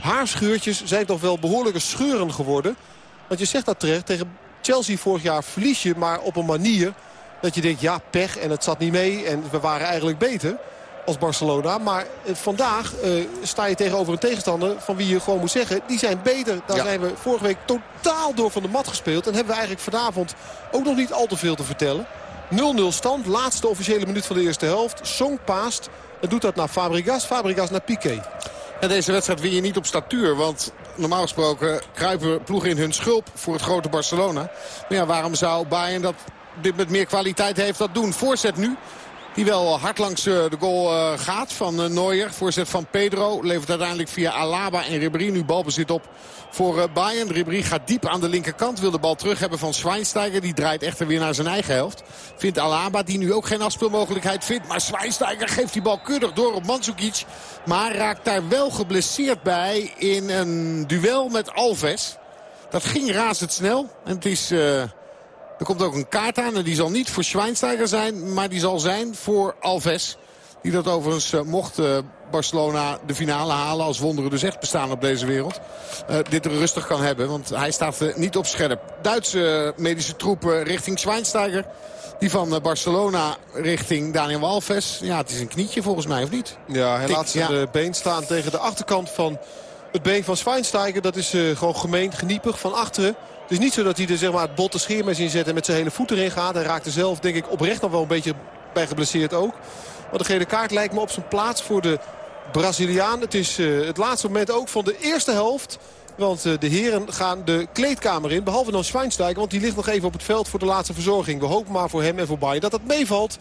haarscheurtjes zijn toch wel behoorlijke scheuren geworden. Want je zegt dat terecht. Tegen Chelsea vorig jaar verlies je maar op een manier dat je denkt, ja, pech en het zat niet mee. En we waren eigenlijk beter als Barcelona. Maar eh, vandaag uh, sta je tegenover een tegenstander van wie je gewoon moet zeggen... die zijn beter. Daar zijn we vorige week totaal door van de mat gespeeld. En hebben we eigenlijk vanavond ook nog niet al te veel te vertellen. 0-0 stand, laatste officiële minuut van de eerste helft. Song paast en doet dat naar Fabregas, Fabregas naar Piqué. En deze wedstrijd win je niet op statuur. Want normaal gesproken kruipen ploegen in hun schulp voor het grote Barcelona. Maar ja, waarom zou Bayern dat dit met meer kwaliteit heeft dat doen? Voorzet nu. Die wel hard langs eh, de goal eh, gaat van uh, Neuer. Voorzet van Pedro. Levert uiteindelijk via Alaba en Ribéry nu balbezit op voor Bayern. Ribéry gaat diep aan de linkerkant. Wil de bal terug hebben van Schweinsteiger. Die draait echter weer naar zijn eigen helft. Vindt Alaba die nu ook geen afspeelmogelijkheid vindt. Maar Schweinsteiger geeft die bal keurig door op Mandzukic. Maar raakt daar wel geblesseerd bij in een duel met Alves. Dat ging razendsnel. En het is... Er komt ook een kaart aan en die zal niet voor Schweinsteiger zijn, maar die zal zijn voor Alves. Die dat overigens uh, mocht uh, Barcelona de finale halen als wonderen dus echt bestaan op deze wereld. Uh, dit rustig kan hebben, want hij staat niet op scherp. Duitse medische troepen richting Schweinsteiger. Die van Barcelona richting Daniel Alves. Ja, het is een knietje volgens mij, of niet? Ja, hij laat zijn ja. been staan tegen de achterkant van het been van Schweinsteiger. Dat is gewoon gemeen, geniepig van achteren. Het is niet zo dat hij er zeg maar, het botte scheermes in zet en met zijn hele voet erin gaat. Hij raakt er zelf denk ik oprecht nog wel een beetje bij geblesseerd ook. Maar de gele kaart lijkt me op zijn plaats voor de Braziliaan. Het is uh, het laatste moment ook van de eerste helft. Want uh, de heren gaan de kleedkamer in. Behalve dan Schweinsteiger, want die ligt nog even op het veld voor de laatste verzorging. We hopen maar voor hem en voor Bayern dat dat meevalt.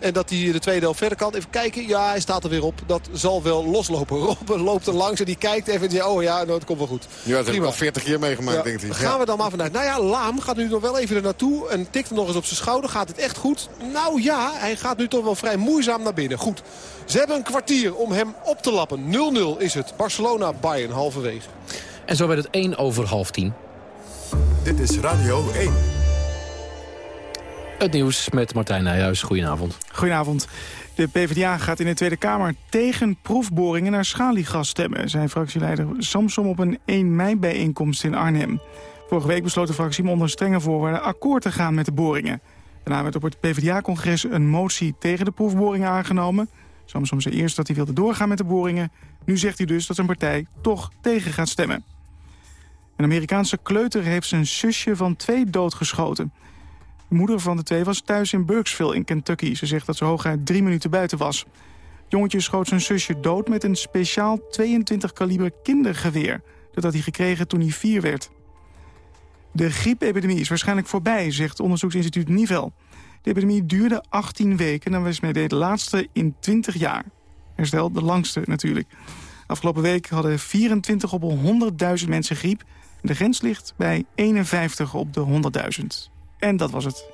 En dat hij de tweede helft verder kan. Even kijken. Ja, hij staat er weer op. Dat zal wel loslopen. Robben loopt er langs en die kijkt even en zegt... oh ja, nou, het komt wel goed. Ja, dat heb ik al 40 keer meegemaakt, ja. denk ik. Gaan we dan maar vanuit. Nou ja, Laam gaat nu nog wel even er naartoe. En tikt hem nog eens op zijn schouder. Gaat het echt goed? Nou ja, hij gaat nu toch wel vrij moeizaam naar binnen. Goed. Ze hebben een kwartier om hem op te lappen. 0-0 is het. Barcelona-Bayern halverwege. En zo werd het 1 over half 10. Dit is Radio 1. Het nieuws met Martijn Nijhuis. Goedenavond. Goedenavond. De PvdA gaat in de Tweede Kamer tegen proefboringen naar schaliegas stemmen... zei fractieleider Samsom op een 1 mei-bijeenkomst in Arnhem. Vorige week besloot de fractie om onder strenge voorwaarden akkoord te gaan met de boringen. Daarna werd op het PvdA-congres een motie tegen de proefboringen aangenomen. Samsom zei eerst dat hij wilde doorgaan met de boringen. Nu zegt hij dus dat zijn partij toch tegen gaat stemmen. Een Amerikaanse kleuter heeft zijn zusje van twee doodgeschoten... De moeder van de twee was thuis in Burksville in Kentucky. Ze zegt dat ze hooguit drie minuten buiten was. Het jongetje schoot zijn zusje dood met een speciaal 22 kaliber kindergeweer. Dat had hij gekregen toen hij vier werd. De griepepidemie is waarschijnlijk voorbij, zegt onderzoeksinstituut Nivel. De epidemie duurde 18 weken en was mee de laatste in 20 jaar. Herstel de langste natuurlijk. Afgelopen week hadden 24 op 100.000 mensen griep. De grens ligt bij 51 op de 100.000. En dat was het.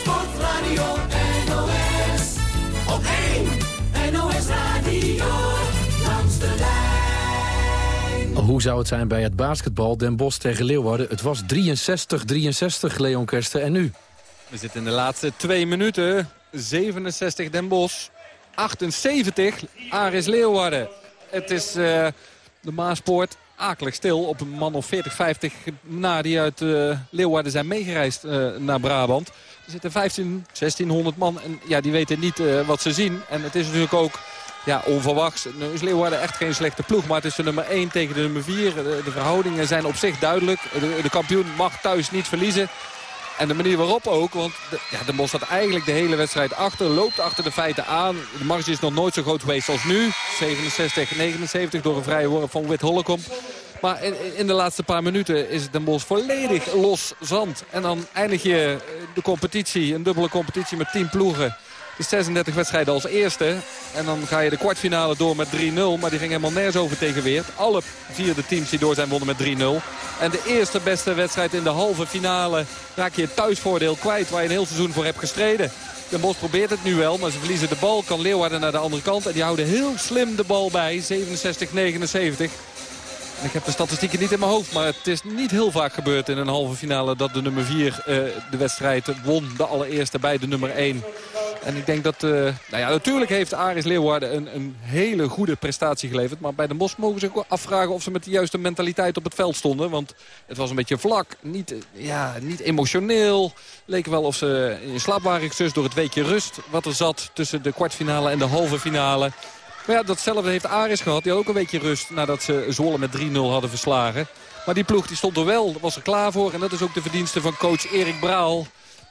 Sportradio NOS. Op 1 NOS Radio. Langs de lijn. Hoe zou het zijn bij het basketbal Den Bosch tegen Leeuwarden? Het was 63-63, Leon Kersten. En nu? We zitten in de laatste twee minuten. 67 Den Bosch. 78 Aris Leeuwarden. Het is uh, de Maaspoort akelig stil op een man of 40, 50 na die uit uh, Leeuwarden zijn meegereisd uh, naar Brabant. Er zitten 15, 1600 man en ja, die weten niet uh, wat ze zien. En het is natuurlijk ook ja, onverwachts. Nu is Leeuwarden echt geen slechte ploeg, maar het is de nummer 1 tegen de nummer 4. De, verhoudingen zijn op zich duidelijk. De, de kampioen mag thuis niet verliezen. En de manier waarop ook, want de, ja, de Bos staat eigenlijk de hele wedstrijd achter. Loopt achter de feiten aan. De marge is nog nooit zo groot geweest als nu. 67, 79 door een vrije worp van Wit Hollekom. Maar in, in, de laatste paar minuten is Den Bos volledig los zand. En dan eindig je de competitie, een dubbele competitie met 10 ploegen. De 36 wedstrijden als eerste. En dan ga je de kwartfinale door met 3-0. Maar die ging helemaal nergens over tegenweerd. Alle vier de teams die door zijn wonnen met 3-0. En de eerste beste wedstrijd in de halve finale raak je het thuisvoordeel kwijt. Waar je een heel seizoen voor hebt gestreden. Den Bos probeert het nu wel, maar ze verliezen de bal. Kan Leeuwarden naar de andere kant. En die houden heel slim de bal bij. 67-79. Ik heb de statistieken niet in mijn hoofd, maar het is niet heel vaak gebeurd in een halve finale... dat de nummer 4 uh, de wedstrijd won, de allereerste bij de nummer 1. En ik denk dat, uh, nou ja, natuurlijk heeft Aris Leeuwarden een, een, hele goede prestatie geleverd. Maar bij de Bos mogen ze ook afvragen of ze met de juiste mentaliteit op het veld stonden. Want het was een beetje vlak, niet, ja, niet emotioneel. Leek wel of ze in slaap waren gezus door het weekje rust. Wat er zat tussen de kwartfinale en de halve finale. Maar ja, datzelfde heeft Aris gehad. Die had ook een beetje rust nadat ze Zwolle met 3-0 hadden verslagen. Maar die ploeg die stond er wel, was er klaar voor. En dat is ook de verdienste van coach Erik Braal.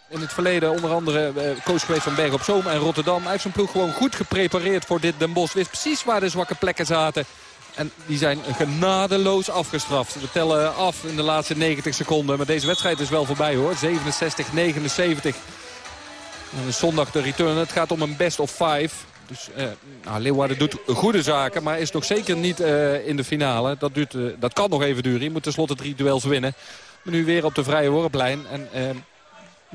In het verleden onder andere eh, coach geweest van Berg op Zoom en Rotterdam. Heeft zijn ploeg gewoon goed geprepareerd voor dit Den Bosch. Wist precies waar de zwakke plekken zaten. En die zijn genadeloos afgestraft. We tellen af in de laatste 90 seconden. Maar deze wedstrijd is wel voorbij hoor. 67, 79. zondag de return. Het gaat om een best of five. Dus eh, nou, Leeuwarden doet goede zaken, maar is nog zeker niet uh, in de finale. Dat, duurt, uh, dat kan nog even duren. Je moet tenslotte drie duels winnen. Maar nu weer op de vrije worplijn. En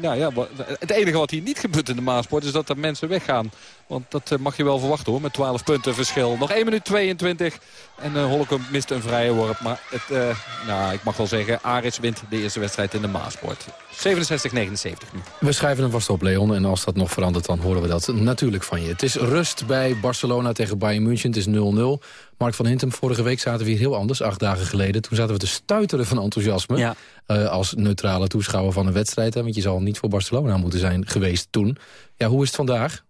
nou ja, het enige wat hier niet gebeurt in de Maasport is dat er mensen weggaan. Want dat mag je wel verwachten hoor, met 12 punten verschil. Nog 1 minuut 22 en uh, Holkom mist een vrije worp. Maar het, uh, nou, ik mag wel zeggen, Aris wint de eerste wedstrijd in de Maasport. 67-79 nu. We schrijven hem vast op, Leon. En als dat nog verandert, dan horen we dat natuurlijk van je. Het is rust bij Barcelona tegen Bayern München. Het is 0-0. Mark van Hintem, vorige week zaten we hier heel anders, acht dagen geleden. Toen zaten we te stuiteren van enthousiasme. Ja. Uh, als neutrale toeschouwer van een wedstrijd. Hè, want je zal niet voor Barcelona moeten zijn geweest toen. Ja, hoe is het vandaag?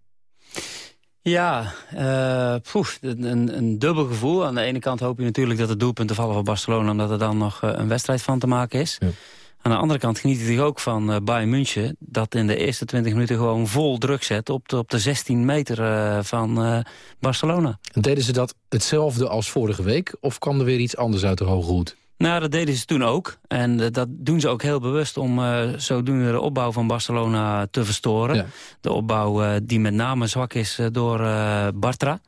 Ja, uh, poef, een, een, dubbel gevoel. Aan de ene kant hoop je natuurlijk dat het doelpunten vallen voor Barcelona... omdat er dan nog uh, een wedstrijd van te maken is. Ja. Aan de andere kant geniet ik ook van uh, Bayern München... dat in de eerste 20 minuten gewoon vol druk zet... op de, op de 16 meter van Barcelona. En deden ze dat hetzelfde als vorige week? Of kwam er weer iets anders uit de hoge hoed? Nou, dat deden ze toen ook. En uh, dat doen ze ook heel bewust om uh, zodoende de opbouw van Barcelona te verstoren. Ja. De opbouw uh, die met name zwak is door Bartra.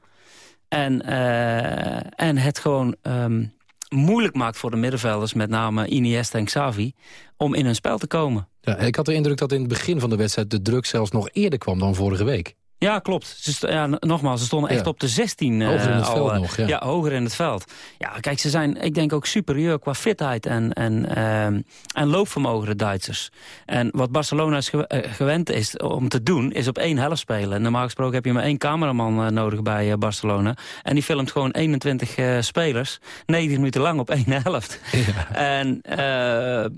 En, en het gewoon um, moeilijk maakt voor de middenvelders, met name Iniesta en Xavi, om in hun spel te komen. Ja, ik had de indruk dat in het begin van de wedstrijd de druk zelfs nog eerder kwam dan vorige week. Ja, klopt. Ze ja, nogmaals, ze stonden echt op de 16. Uh, hoger in het veld nog, ja. ja. hoger in het veld. Ja, kijk, ze zijn, ik denk ook superieur qua fitheid en, en, uh, en loopvermogen, de Duitsers. En wat Barcelona is ge gewend is om te doen, is op één helft spelen. Normaal gesproken heb je maar één cameraman nodig bij Barcelona. En die filmt gewoon 21 spelers, 90 minuten lang op één helft. Ja. En,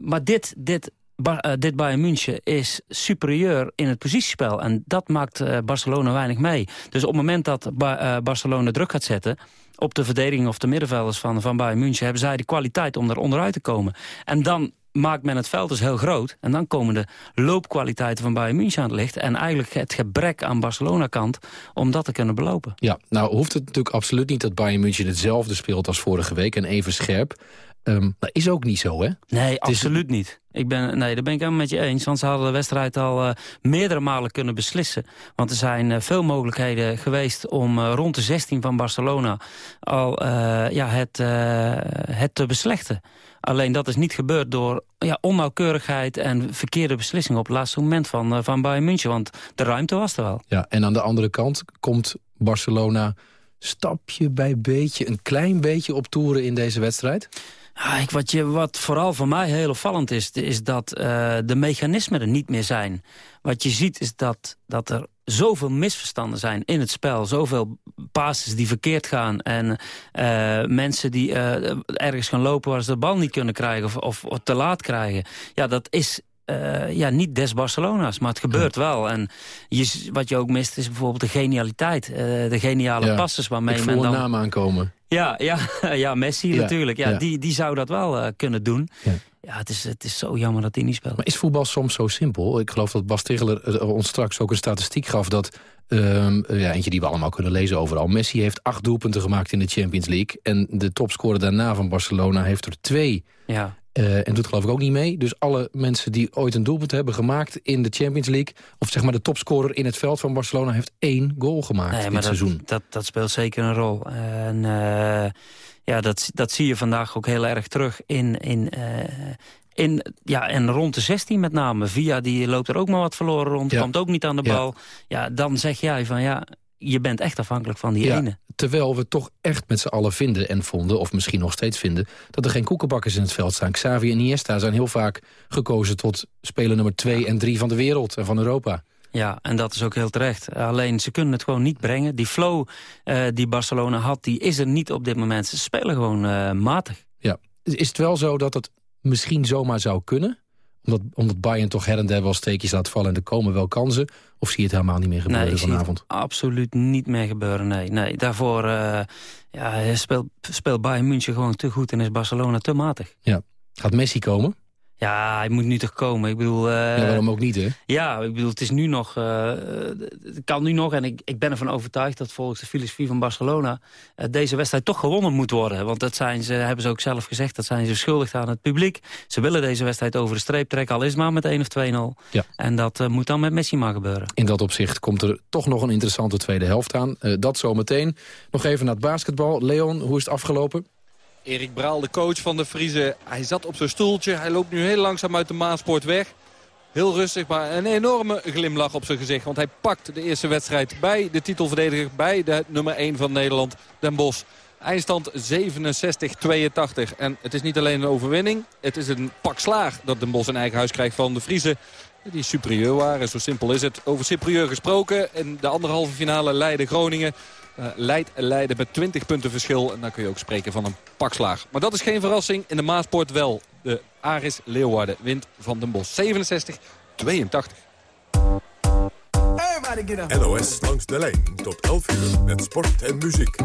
maar dit... dit Uh, dit Bayern München is superieur in het positiespel. En dat maakt uh, Barcelona weinig mee. Dus op het moment dat uh, Barcelona druk gaat zetten op de verdediging of de middenvelders van, van Bayern München... hebben zij de kwaliteit om daar onderuit te komen. En dan maakt men het veld dus heel groot. En dan komen de loopkwaliteiten van Bayern München aan het licht. En eigenlijk het gebrek aan Barcelona-kant om dat te kunnen belopen. Ja, nou hoeft het natuurlijk absoluut niet dat Bayern München hetzelfde speelt als vorige week. En even scherp. Um, dat is ook niet zo, hè? Nee, absoluut niet. Ik ben, nee, daar ben ik helemaal met je eens. Want ze hadden de wedstrijd al uh, meerdere malen kunnen beslissen. Want er zijn uh, veel mogelijkheden geweest om uh, rond de 16 van Barcelona... al ja, het, het te beslechten. Alleen dat is niet gebeurd door ja, onnauwkeurigheid en verkeerde beslissingen... op het laatste moment van, van Bayern München. Want de ruimte was er wel. Ja, en aan de andere kant komt Barcelona stapje bij beetje... een klein beetje op toeren in deze wedstrijd? Ja, ik, wat, je, wat vooral voor mij heel opvallend is... is dat uh, de mechanismen er niet meer zijn. Wat je ziet is dat, dat er zoveel misverstanden zijn in het spel. Zoveel passes die verkeerd gaan. En uh, mensen die uh, ergens gaan lopen waar ze de bal niet kunnen krijgen... of, of, of te laat krijgen. Ja, dat is uh, ja, niet des Barcelona's, maar het gebeurt wel. En je, wat je ook mist is bijvoorbeeld de genialiteit. Uh, de geniale ja. passes waarmee Ik men dan... naam aankomen. Ja, ja, ja Messi ja. natuurlijk. Ja, Die, die zou dat wel uh, kunnen doen. Ja. Ja, het is, het is zo jammer dat hij niet speelt. Maar is voetbal soms zo simpel? Ik geloof dat Bas Tegeler ons straks ook een statistiek gaf... dat Um, ja, eentje die we allemaal kunnen lezen overal. Messi heeft acht doelpunten gemaakt in de Champions League. En de topscorer daarna van Barcelona heeft er twee. Ja. Uh, en doet geloof ik ook niet mee. Dus alle mensen die ooit een doelpunt hebben gemaakt in de Champions League... of zeg maar de topscorer in het veld van Barcelona... heeft één goal gemaakt nee, dit maar dat, seizoen. Dat, dat speelt zeker een rol. En uh, ja, dat, dat zie je vandaag ook heel erg terug in... in uh, in, ja, en rond de 16 met name. Via die loopt er ook maar wat verloren rond. Ja. Komt ook niet aan de bal. Ja. ja, dan zeg jij van ja, je bent echt afhankelijk van die ja, ene. Terwijl we toch echt met z'n allen vinden en vonden... of misschien nog steeds vinden... dat er geen koekenbakkers in het veld staan. Xavi en Iniesta zijn heel vaak gekozen tot speler nummer 2 en 3 van de wereld en van Europa. Ja, en dat is ook heel terecht. Alleen, ze kunnen het gewoon niet brengen. Die flow uh, die Barcelona had, die is er niet op dit moment. Ze spelen gewoon uh, matig. Ja. Is het wel zo dat het misschien zomaar zou kunnen? Omdat, omdat Bayern toch her en der wel steekjes laat vallen... en er komen wel kansen? Of zie je het helemaal niet meer gebeuren nee, vanavond? absoluut niet meer gebeuren, nee. nee daarvoor uh, ja, speelt, speelt Bayern München gewoon te goed... en is Barcelona te matig. Ja. Gaat Messi komen? Ja, hij moet nu toch komen. Ik bedoel... Uh, ja, waarom ook niet, hè? Ja, ik bedoel, het is nu nog... Uh, het kan nu nog, en ik, ik ben ervan overtuigd... dat volgens de filosofie van Barcelona... Uh, deze wedstrijd toch gewonnen moet worden. Want dat zijn ze, hebben ze ook zelf gezegd... dat zijn ze schuldig aan het publiek. Ze willen deze wedstrijd over de streep trekken... al is maar met 1 of 2-0. Ja. En dat moet dan met Messi maar gebeuren. In dat opzicht komt er toch nog een interessante tweede helft aan. dat zometeen. Nog even naar het basketbal. Leon, hoe is het afgelopen? Erik Braal, de coach van de Friese, hij zat op zijn stoeltje. Hij loopt nu heel langzaam uit de Maaspoort weg. Heel rustig, maar een enorme glimlach op zijn gezicht. Want hij pakt de eerste wedstrijd bij de titelverdediger, bij de nummer 1 van Nederland, Den Bosch. Eindstand 67-82. En het is niet alleen een overwinning. Het is een pak slaag dat Den Bosch in eigen huis krijgt van de Friese. Die superieur waren, zo simpel is het. Over superieur gesproken. In de anderhalve finale Leiden Groningen leidt Leiden met 20 punten verschil. En dan kun je ook spreken van een pakslaag. Maar dat is geen verrassing. In de Maaspoort wel. De Aris Leeuwarden wint van den Bos. 67, 82. NOS langs de lijn tot 11 uur met sport en muziek.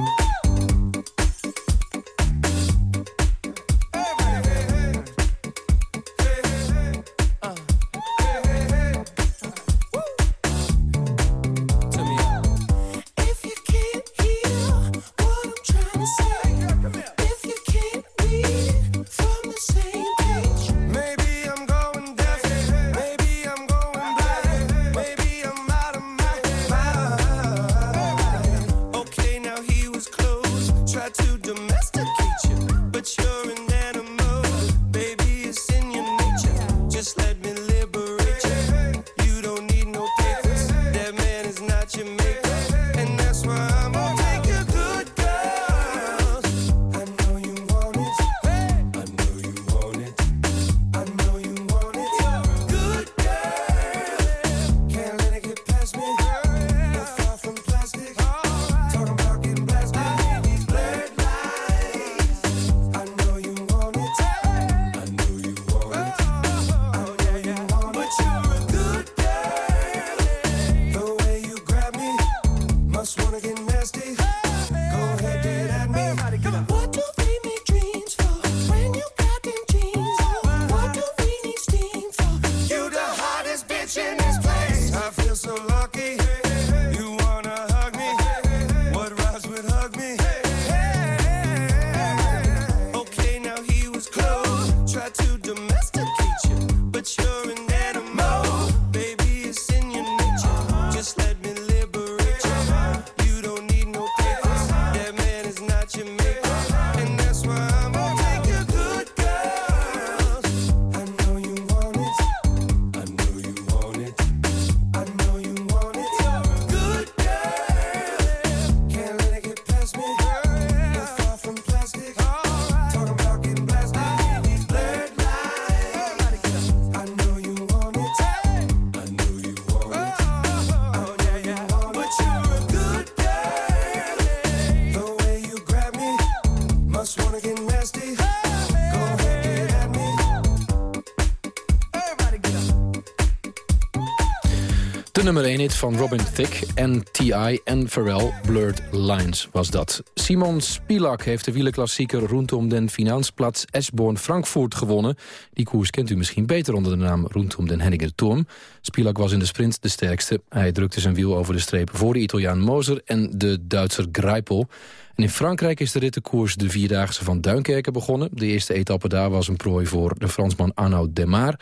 Nummer 1 hit van Robin Thicke en T.I. en Pharrell, Blurred Lines was dat. Simon Spilak heeft de wielerklassieker rondom den Finansplatz Eschborn-Frankfurt gewonnen. Die koers kent u misschien beter onder de naam rondom den Henniger Turm. Spilak was in de sprint de sterkste. Hij drukte zijn wiel over de streep voor de Italiaan Moser en de Duitser Greipel. En in Frankrijk is de rittenkoers de Vierdaagse van Duinkerken begonnen. De eerste etappe daar was een prooi voor de Fransman Arnaud Demar...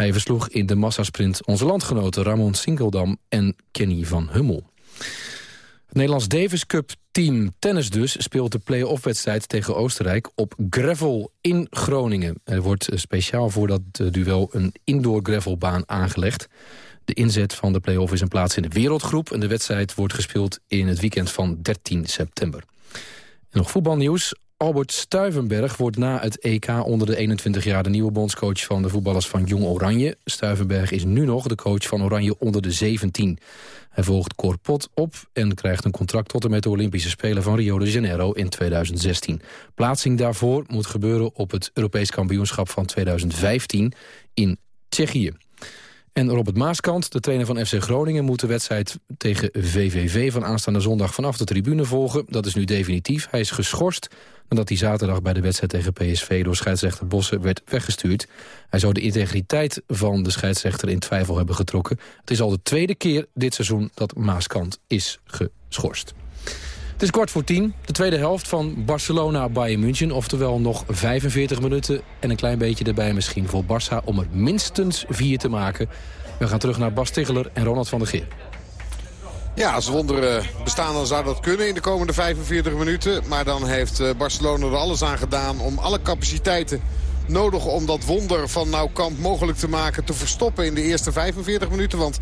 Hij versloeg in de massasprint onze landgenoten Ramon Sinkeldam en Kenny van Hummel. Het Nederlands Davis Cup team tennis dus speelt de play-off wedstrijd tegen Oostenrijk op gravel in Groningen. Er wordt speciaal voor dat duel een indoor gravelbaan aangelegd. De inzet van de play-off is een plaats in de wereldgroep... en de wedstrijd wordt gespeeld in het weekend van 13 september. En nog voetbalnieuws. Albert Stuivenberg wordt na het EK onder de 21 jaar... de nieuwe bondscoach van de voetballers van Jong Oranje. Stuivenberg is nu nog de coach van Oranje onder de 17. Hij volgt Cor Pot op en krijgt een contract tot en met de Olympische Spelen van Rio de Janeiro in 2016. Plaatsing daarvoor moet gebeuren op het Europees kampioenschap van 2015 in Tsjechië. En Robert Maaskant, de trainer van FC Groningen... moet de wedstrijd tegen VVV van aanstaande zondag vanaf de tribune volgen. Dat is nu definitief. Hij is geschorst nadat hij zaterdag bij de wedstrijd tegen PSV... door scheidsrechter Bossen werd weggestuurd. Hij zou de integriteit van de scheidsrechter in twijfel hebben getrokken. Het is al de tweede keer dit seizoen dat Maaskant is geschorst. Het is kwart voor tien, de tweede helft van Barcelona-Bayern München. Oftewel nog 45 minuten en een klein beetje erbij misschien voor Barça... om er minstens vier te maken. We gaan terug naar Bas Tiggeler en Ronald van der Geer. Ja, als wonderen bestaan dan zou dat kunnen in de komende 45 minuten. Maar dan heeft eh, Barcelona er alles aan gedaan om alle capaciteiten nodig om dat wonder van Nou Kamp mogelijk te maken... te verstoppen in de eerste 45 minuten. Want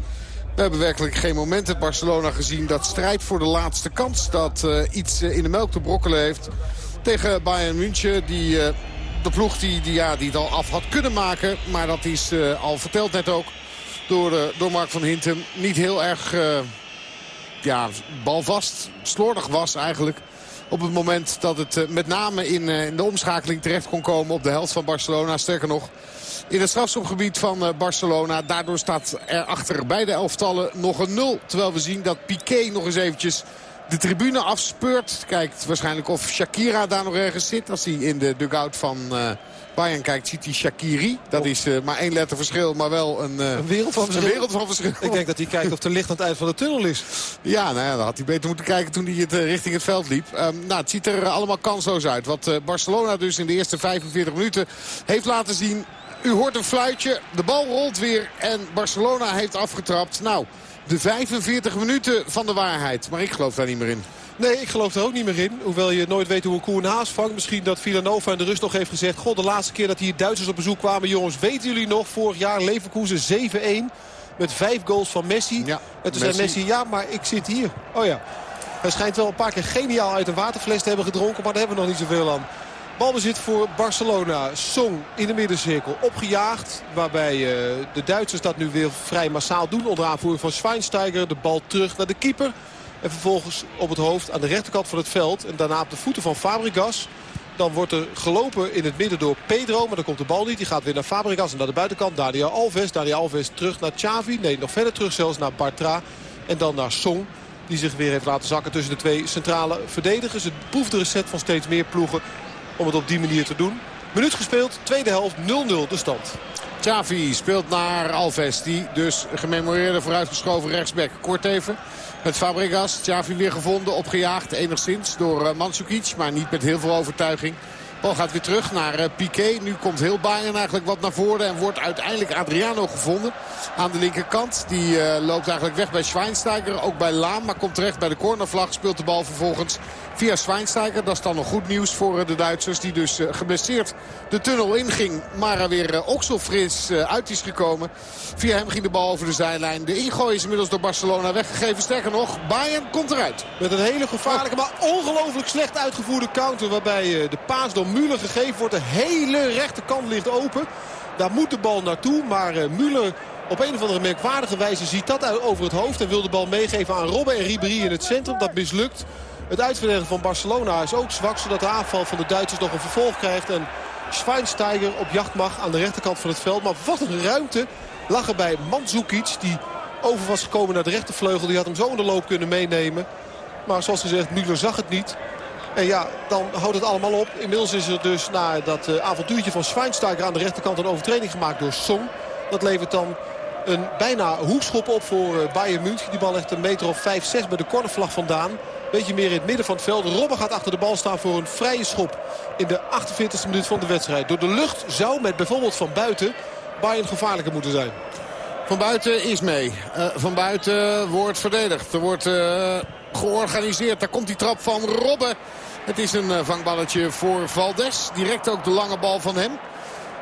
we hebben werkelijk geen moment in Barcelona gezien dat strijdt voor de laatste kans. Dat uh, iets uh, in de melk te brokkelen heeft tegen Bayern München. Die, uh, de ploeg die, die, ja, die het al af had kunnen maken. Maar dat is al verteld net ook door, door Mark van Hintem. Niet heel erg ja, balvast, slordig was eigenlijk. Op het moment dat het met name in, in de omschakeling terecht kon komen op de helft van Barcelona. Sterker nog, in het strafschopgebied van eh, Barcelona. Daardoor staat er achter beide elftallen nog een nul. Terwijl we zien dat Piqué nog eens eventjes de tribune afspeurt. Kijkt waarschijnlijk of Shakira daar nog ergens zit. Als hij in de dugout van Bayern kijkt, ziet hij Shakiri. Dat is uh, maar één letter verschil, maar wel een, uh, een, wereld, van verschil. een wereld van verschil. Ik denk dat hij kijkt of er licht aan het eind van de tunnel is. Ja, nou ja, dan had hij beter moeten kijken toen hij het, richting het veld liep. Um, nou, het ziet er allemaal kansloos uit. Wat Barcelona dus in de eerste 45 minuten heeft laten zien u hoort een fluitje, de bal rolt weer en Barcelona heeft afgetrapt. Nou, de 45 minuten van de waarheid. Maar ik geloof daar niet meer in. Nee, ik geloof er ook niet meer in. Hoewel je nooit weet hoe een koe een haas vangt. Misschien dat Villanova in de rust nog heeft gezegd... God, de laatste keer dat hier Duitsers op bezoek kwamen... jongens, weten jullie nog? Vorig jaar Leverkusen 7-1 met vijf goals van Messi. Ja, en toen zei Messi, ja, maar ik zit hier. Oh ja. Hij schijnt wel een paar keer geniaal uit een waterfles te hebben gedronken... maar daar hebben we nog niet zoveel aan. Balbezit voor Barcelona. Song in de middencirkel opgejaagd. Waarbij uh, de Duitsers dat nu weer vrij massaal doen. Onder aanvoering van Schweinsteiger. De bal terug naar de keeper. En vervolgens op het hoofd aan de rechterkant van het veld. En daarna op de voeten van Fabregas. Dan wordt er gelopen in het midden door Pedro. Maar dan komt de bal niet. Die gaat weer naar Fabregas en naar de buitenkant. Daniel Alves. Daniel Alves terug naar Xavi. Nee, nog verder terug zelfs naar Bartra. En dan naar Song. Die zich weer heeft laten zakken tussen de twee centrale verdedigers. Het proeft de recept van steeds meer ploegen om het op die manier te doen. Minuut gespeeld, tweede helft 0-0 de stand. Xavi speelt naar Alves, die dus gememoreerde vooruitgeschoven rechtsback. Kort even met Fabregas. Xavi weer gevonden, opgejaagd enigszins door uh, Mandzukic, maar niet met heel veel overtuiging. Bal gaat weer terug naar uh, Piqué. Nu komt heel Bayern eigenlijk wat naar voren. En wordt uiteindelijk Adriano gevonden aan de linkerkant. Die uh, loopt eigenlijk weg bij Schweinsteiger. Ook bij Laam. Maar komt terecht bij de cornervlag. Speelt de bal vervolgens via Schweinsteiger. Dat is dan nog goed nieuws voor uh, de Duitsers. Die dus geblesseerd de tunnel inging. Maar er weer ook zo fris uit is gekomen. Via hem ging de bal over de zijlijn. De ingooi is inmiddels door Barcelona weggegeven. Sterker nog, Bayern komt eruit. Met een hele gevaarlijke, maar ongelooflijk slecht uitgevoerde counter. Waarbij de paas door Müller gegeven wordt. De hele rechterkant ligt open. Daar moet de bal naartoe. Maar uh, Müller op een of andere merkwaardige wijze ziet dat over het hoofd. En wil de bal meegeven aan Robben en Ribéry in het centrum. Dat mislukt. Het uitverdedigen van Barcelona is ook zwak. Zodat de aanval van de Duitsers nog een vervolg krijgt. En Schweinsteiger op jacht mag aan de rechterkant van het veld. Maar wat een ruimte lag er bij Mandzukic. Die over was gekomen naar de rechtervleugel. Die had hem zo in de loop kunnen meenemen. Maar zoals gezegd, Müller zag het niet. En ja, dan houdt het allemaal op. Inmiddels is er dus na dat uh, avontuurtje van Schweinsteiger aan de rechterkant een overtreding gemaakt door Song. Dat levert dan een bijna hoekschop op voor uh, Bayern München. Die bal ligt een meter of 5-6 bij de cornervlag vandaan. Beetje meer in het midden van het veld. Robben gaat achter de bal staan voor een vrije schop in de 48e minuut van de wedstrijd. Door de lucht zou met bijvoorbeeld van buiten Bayern gevaarlijker moeten zijn. Van buiten is mee. Uh, van buiten wordt verdedigd. Er wordt georganiseerd. Daar komt die trap van Robben. Het is een uh, vangballetje voor Valdes. Direct ook de lange bal van hem.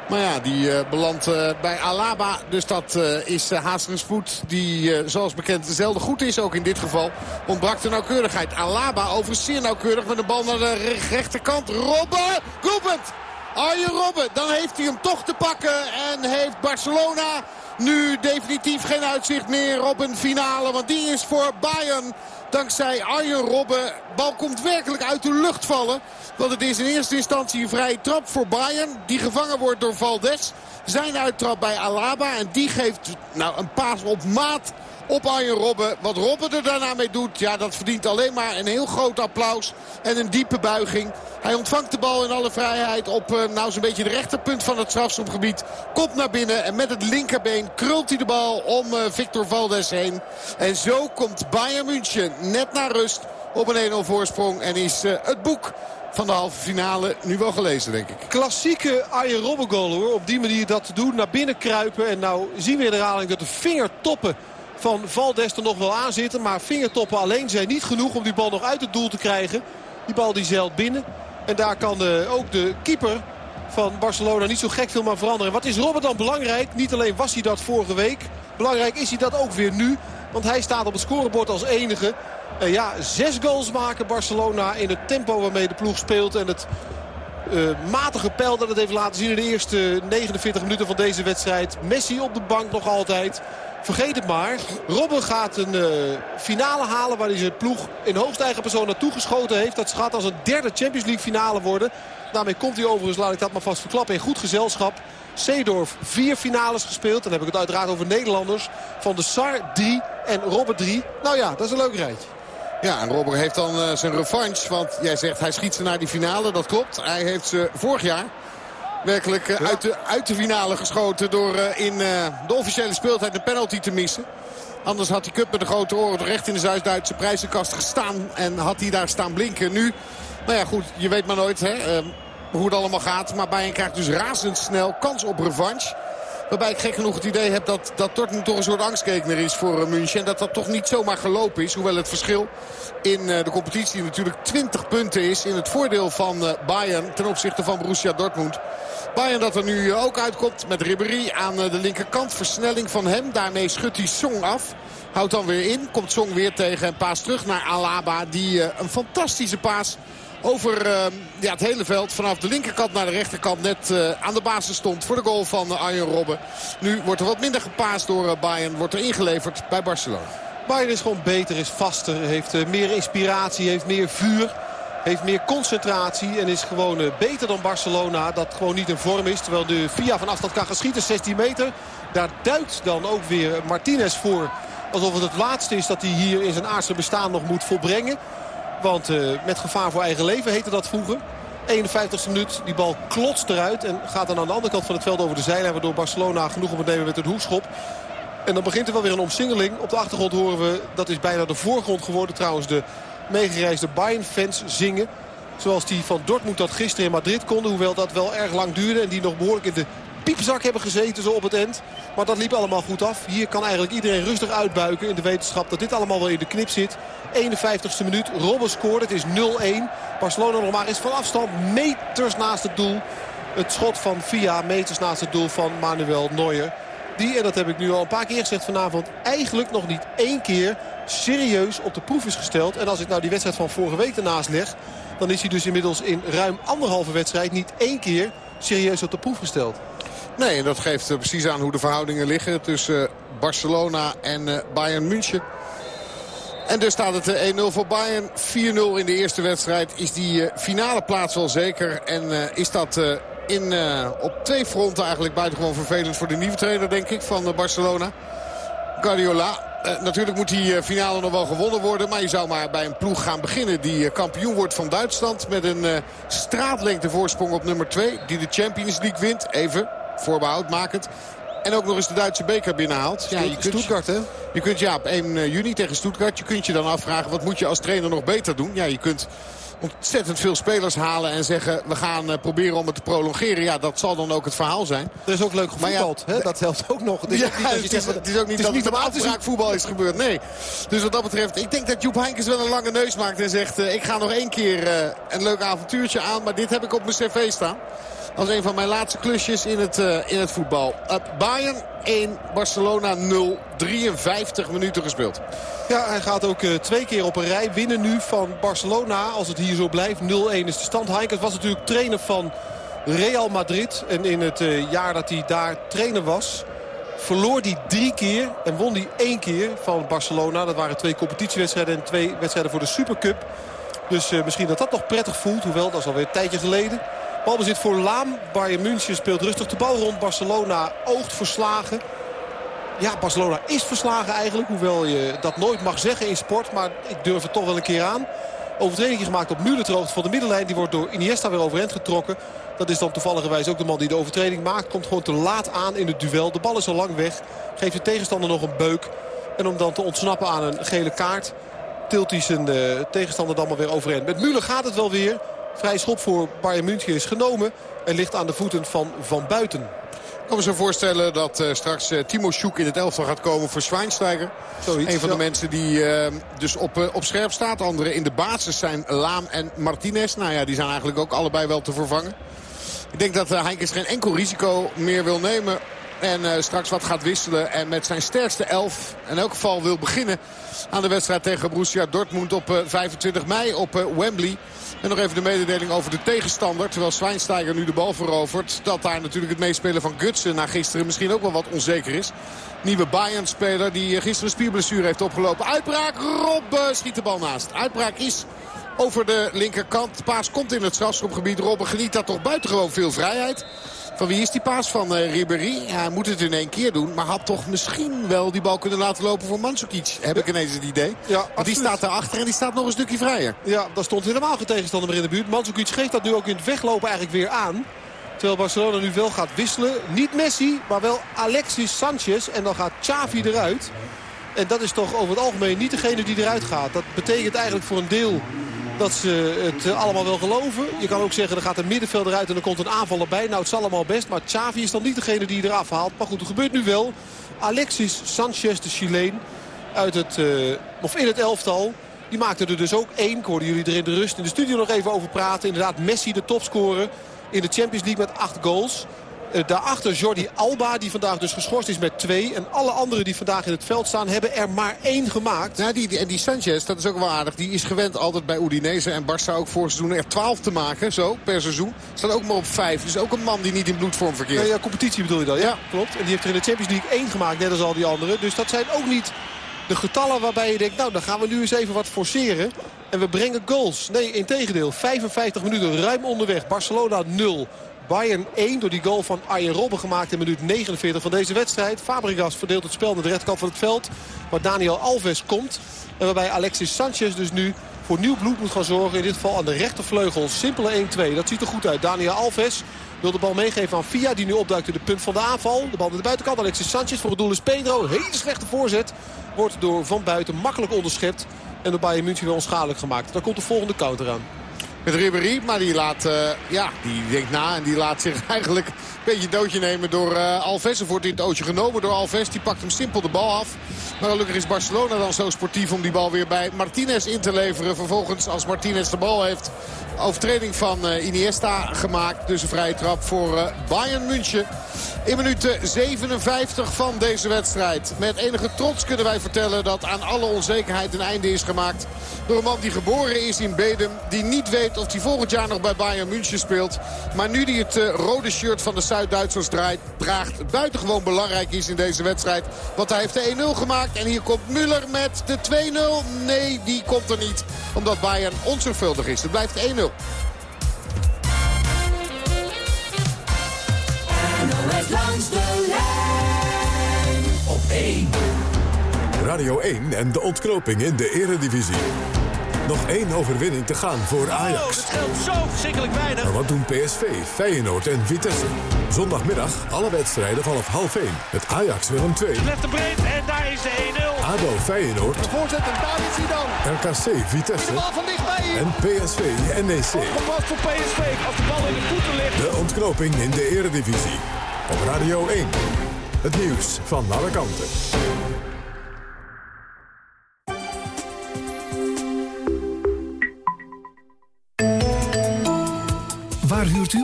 Maar ja, die uh, belandt uh, bij Alaba. Dus dat uh, is uh, Haasensvoet die zoals bekend zelden goed is. Ook in dit geval ontbrak de nauwkeurigheid. Alaba overigens zeer nauwkeurig met de bal naar de rechterkant. Robben! Doelpunt! Arjen Robben, dan heeft hij hem toch te pakken. En heeft Barcelona nu definitief geen uitzicht meer op een finale. Want die is voor Bayern Dankzij Arjen Robben. Bal komt werkelijk uit de lucht vallen. Want het is in eerste instantie een vrije trap voor Bayern. Die gevangen wordt door Valdes. Zijn uittrap bij Alaba. En die geeft nou, een paas op maat op Arjen Robben. Wat Robben er daarna mee doet, ja, dat verdient alleen maar een heel groot applaus en een diepe buiging. Hij ontvangt de bal in alle vrijheid op uh, nou zo'n beetje de rechterpunt van het strafschopgebied. Komt naar binnen en met het linkerbeen krult hij de bal om uh, Victor Valdes heen. En zo komt Bayern München net naar rust op een 1-0 voorsprong. En is uh, het boek van de halve finale nu wel gelezen, denk ik. Klassieke Arjen Robben goal hoor. Op die manier dat te doen. Naar binnen kruipen. En nou zien we in de herhaling dat de vingertoppen van Valdes er nog wel aan zitten. Maar vingertoppen alleen zijn niet genoeg om die bal nog uit het doel te krijgen. Die bal die zeilt binnen. En daar kan de, ook de keeper van Barcelona niet zo gek veel maar veranderen. Wat is Robert dan belangrijk? Niet alleen was hij dat vorige week. Belangrijk is hij dat ook weer nu. Want hij staat op het scorebord als enige. En ja, zes goals maken Barcelona in het tempo waarmee de ploeg speelt. En het uh, matige pijl dat het heeft laten zien in de eerste 49 minuten van deze wedstrijd. Messi op de bank nog altijd. Vergeet het maar. Robben gaat een uh, finale halen waar hij zijn ploeg in hoogste eigen persoon naartoe geschoten heeft. Dat gaat als een derde Champions League finale worden. Daarmee komt hij overigens, laat ik dat maar vast verklappen, in goed gezelschap. Seedorf vier finales gespeeld. Dan heb ik het uiteraard over Nederlanders. Van de Sar 3 en Robben 3. Nou ja, dat is een leuk rijtje. Ja, en Robber heeft dan uh, zijn revanche. Want jij zegt hij schiet ze naar die finale. Dat klopt. Hij heeft ze vorig jaar werkelijk uh, uit, de, uit de finale geschoten. Door uh, in de officiële speeltijd een penalty te missen. Anders had die cup met de grote oren recht in de Zuid-Duitse prijzenkast gestaan. En had hij daar staan blinken. Nu, nou ja goed, je weet maar nooit hè, hoe het allemaal gaat. Maar Bayern krijgt dus razendsnel kans op revanche. Waarbij ik gek genoeg het idee heb dat, dat Dortmund toch een soort angstgekner is voor München. En dat dat toch niet zomaar gelopen is. Hoewel het verschil in de competitie natuurlijk 20 punten is. In het voordeel van Bayern ten opzichte van Borussia Dortmund. Bayern dat er nu ook uitkomt met Ribéry aan de linkerkant. Versnelling van hem. Daarmee schudt hij Song af. Houdt dan weer in. Komt Song weer tegen en paas terug naar Alaba. Die een fantastische paas over ja, het hele veld. Vanaf de linkerkant naar de rechterkant net aan de basis stond voor de goal van Arjen Robben. Nu wordt er wat minder gepaast door Bayern. Wordt er ingeleverd bij Barcelona. Bayern is gewoon beter, is vaster, heeft meer inspiratie, heeft meer vuur. Heeft meer concentratie en is gewoon beter dan Barcelona. Dat gewoon niet in vorm is. Terwijl de Via van afstand kan geschieten, 16 meter. Daar duikt dan ook weer Martinez voor. Alsof het het laatste is dat hij hier in zijn aardse bestaan nog moet volbrengen. Want uh, met gevaar voor eigen leven heette dat vroeger. 51e minuut, die bal klotst eruit en gaat dan aan de andere kant van het veld over de zijlijn. Waardoor Barcelona genoeg op het nemen met een hoekschop. En dan begint er wel weer een omsingeling. Op de achtergrond horen we, dat is bijna de voorgrond geworden trouwens, de meegereisde Bayern-fans zingen. Zoals die van Dortmund dat gisteren in Madrid konden. Hoewel dat wel erg lang duurde en die nog behoorlijk in de piepzak hebben gezeten zo op het eind. Maar dat liep allemaal goed af. Hier kan eigenlijk iedereen rustig uitbuiken in de wetenschap dat dit allemaal wel in de knip zit. 51ste minuut. Robben scoort. Het is 0-1. Barcelona nog maar eens van afstand meters naast het doel. Het schot van Via meters naast het doel van Manuel Neuer. Die, en dat heb ik nu al een paar keer gezegd vanavond... eigenlijk nog niet één keer serieus op de proef is gesteld. En als ik nou die wedstrijd van vorige week ernaast leg... dan is hij dus inmiddels in ruim anderhalve wedstrijd... niet één keer serieus op de proef gesteld. Nee, en dat geeft precies aan hoe de verhoudingen liggen tussen Barcelona en Bayern München. En dus staat het 1-0 voor Bayern. 4-0 in de eerste wedstrijd. Is die finale plaats wel zeker. En is dat in, op twee fronten eigenlijk buitengewoon vervelend voor de nieuwe trainer, denk ik, van Barcelona. Guardiola. Uh, natuurlijk moet die finale nog wel gewonnen worden. Maar je zou maar bij een ploeg gaan beginnen die kampioen wordt van Duitsland. Met een uh, straatlengte voorsprong op nummer 2. Die de Champions League wint. Even voorbehoud makend. En ook nog eens de Duitse beker binnenhaalt. Ja, je kunt, Stuttgart, hè? Je kunt ja, op 1 juni tegen Stuttgart. Je kunt je dan afvragen, wat moet je als trainer nog beter doen? Ja, je kunt ontzettend veel spelers halen en zeggen... we gaan uh, proberen om het te prolongeren. Ja, dat zal dan ook het verhaal zijn. Er is ook leuk gevoetbald, ja, hè? dat helpt ook nog. Het is ja, ook niet, het, is, het is ook niet het is dat het niet voetbal is gebeurd. Nee. Dus wat dat betreft, ik denk dat Joep Heinkes wel een lange neus maakt... en zegt, uh, ik ga nog één keer uh, een leuk avontuurtje aan... maar dit heb ik op mijn cv staan als een van mijn laatste klusjes in het, uh, in het voetbal. Uh, Bayern 1, Barcelona 0. 53 minuten gespeeld. Ja, hij gaat ook uh, twee keer op een rij winnen nu van Barcelona. Als het hier zo blijft. 0-1 is de stand. Heinkens was natuurlijk trainer van Real Madrid. En in het jaar dat hij daar trainer was... verloor die drie keer en won die één keer van Barcelona. Dat waren twee competitiewedstrijden en twee wedstrijden voor de Supercup. Dus misschien dat dat nog prettig voelt. Hoewel, dat is alweer een tijdje geleden. Balbezit voor Laam. Bayern München speelt rustig de bal rond. Barcelona oogt verslagen. Ja, Barcelona is verslagen eigenlijk. Hoewel je dat nooit mag zeggen in sport. Maar ik durf het toch wel een keer aan. Overtreding gemaakt op Müller van de middenlijn. Die wordt door Iniesta weer overeind getrokken. Dat is dan toevalligerwijs ook de man die de overtreding maakt. Komt gewoon te laat aan in het duel. De bal is al lang weg. Geeft de tegenstander nog een beuk. En om dan te ontsnappen aan een gele kaart... tilt hij zijn uh, tegenstander dan maar weer overeind. Met Müller gaat het wel weer. Vrij schop voor Bayern München is genomen. En ligt aan de voeten van Van Buiten. Ik kan me zo voorstellen dat uh, straks uh, Timo Sjoek in het elftal gaat komen voor Schweinsteiger. Zoiets, een van de mensen die uh, dus op, op scherp staat. Anderen in de basis zijn Laam en Martinez. Nou ja, die zijn eigenlijk ook allebei wel te vervangen. Ik denk dat Heinkes geen enkel risico meer wil nemen. En straks wat gaat wisselen. En met zijn sterkste elf in elk geval wil beginnen aan de wedstrijd tegen Borussia Dortmund op 25 mei op Wembley. En nog even de mededeling over de tegenstander. Terwijl Schweinsteiger nu de bal verovert. Dat daar natuurlijk het meespelen van Gutsen na gisteren misschien ook wel wat onzeker is. Nieuwe Bayern-speler die gisteren spierblessure heeft opgelopen. Uitbraak, Rob schiet de bal naast. Uitbraak is over de linkerkant. Paas komt in het strafschopgebied. Robben geniet daar toch buitengewoon veel vrijheid. Van wie is die paas van uh, Ribéry? Ja, hij moet het in één keer doen. Maar had toch misschien wel die bal kunnen laten lopen voor Mandzukic. Heb ik ineens het idee. Ja, Want die staat daarachter en die staat nog een stukje vrijer. Ja, daar stond helemaal geen tegenstander meer in de buurt. Mandzukic geeft dat nu ook in het weglopen eigenlijk weer aan. Terwijl Barcelona nu wel gaat wisselen. Niet Messi, maar wel Alexis Sanchez. En dan gaat Xavi eruit. En dat is toch over het algemeen niet degene die eruit gaat. Dat betekent eigenlijk voor een deel dat ze het allemaal wel geloven. Je kan ook zeggen, er gaat een middenvelder uit en er komt een aanvaller bij. Nou, het zal allemaal best, maar Xavi is dan niet degene die eraf haalt. Maar goed, het gebeurt nu wel. Alexis Sanchez, de Chileen, uit het, uh, of in het elftal. Die maakte er dus ook één. Ik hoorde jullie er in de rust in de studio nog even over praten. Inderdaad, Messi de topscorer in de Champions League met acht goals. Uh, daarachter Jordi Alba, die vandaag dus geschorst is met twee. En alle anderen die vandaag in het veld staan, hebben er maar één gemaakt. Ja, die, die, en die Sanchez, dat is ook wel aardig. Die is gewend altijd bij Udinese en Barça ook voor seizoen er 12 te maken. Zo, per seizoen. Staat ook maar op vijf. Dus ook een man die niet in bloedvorm verkeert. Ja, ja competitie bedoel je dan? Ja, ja, klopt. En die heeft er in de Champions League één gemaakt, net als al die anderen. Dus dat zijn ook niet de getallen waarbij je denkt... nou, dan gaan we nu eens even wat forceren. En we brengen goals. Nee, in tegendeel. 55 minuten ruim onderweg. Barcelona 0. Bayern 1 door die goal van Arjen Robben gemaakt in minuut 49 van deze wedstrijd. Fabregas verdeelt het spel naar de rechterkant van het veld. Waar Daniel Alves komt. En waarbij Alexis Sanchez dus nu voor nieuw bloed moet gaan zorgen. In dit geval aan de rechtervleugel. Simpele 1-2. Dat ziet er goed uit. Daniel Alves wil de bal meegeven aan Via. Die nu opduikt in de punt van de aanval. De bal naar de buitenkant. Alexis Sanchez voor het doel is Pedro. Hele slechte voorzet. Wordt door Van Buiten makkelijk onderschept. En door Bayern München weer onschadelijk gemaakt. Dan komt de volgende counter aan met Ribéry. Maar die laat, uh, ja, die denkt na en die laat zich eigenlijk een beetje doodje nemen door uh, Alves. Er wordt in het ootje genomen door Alves. Die pakt hem simpel de bal af. Maar gelukkig is Barcelona dan zo sportief om die bal weer bij Martinez in te leveren. Vervolgens als Martinez de bal heeft overtreding van uh, Iniesta gemaakt. Dus een vrije trap voor Bayern München. In minuut 57 van deze wedstrijd. Met enige trots kunnen wij vertellen dat aan alle onzekerheid een einde is gemaakt. Door een man die geboren is in Bedum. Die niet weet of hij volgend jaar nog bij Bayern München speelt. Maar nu die het uh, rode shirt van de Zuid-Duitsers draagt. Buitengewoon belangrijk is in deze wedstrijd. Want hij heeft de 1-0 gemaakt. En hier komt Müller met de 2-0. Nee, die komt er niet. Omdat Bayern onzorgvuldig is. Het blijft 1-0. Langs de lijn op 1. Radio 1 en de ontknoping in de eredivisie. Nog één overwinning te gaan voor Ajax. Oh, dat scheelt zo verschrikkelijk weinig. Maar wat doen PSV, Feyenoord en Vitesse? Zondagmiddag alle wedstrijden vanaf half 1. Het Ajax Willem 2. Left de breed en daar is de 1-0. ADO Feyenoord. De voorzet en daar is hij dan. RKC Vitesse. De bal van dichtbij. En PSV NEC. Gepast voor PSV als de bal in de voeten ligt. De ontknoping in de eredivisie. Op Radio 1. Het nieuws van alle kanten.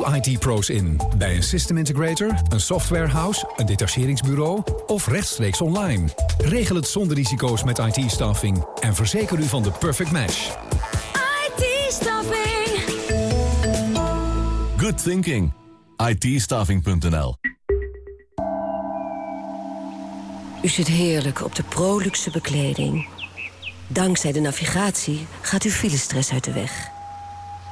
IT-pro's in? Bij een system integrator, een softwarehouse, een detacheringsbureau of rechtstreeks online? Regel het zonder risico's met IT-staffing en verzeker u van de perfect match. IT-staffing. Good thinking. it U zit heerlijk op de proluxe bekleding. Dankzij de navigatie gaat uw filestress uit de weg.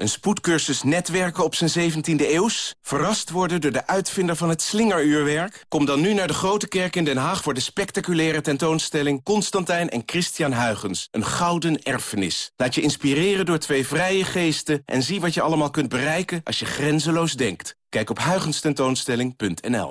Een spoedcursus netwerken op zijn 17e eeuws? Verrast worden door de uitvinder van het slingeruurwerk? Kom dan nu naar de Grote Kerk in Den Haag... voor de spectaculaire tentoonstelling Constantijn en Christian Huygens. Een gouden erfenis. Laat je inspireren door twee vrije geesten... en zie wat je allemaal kunt bereiken als je grenzeloos denkt. Kijk op huygenstentoonstelling.nl.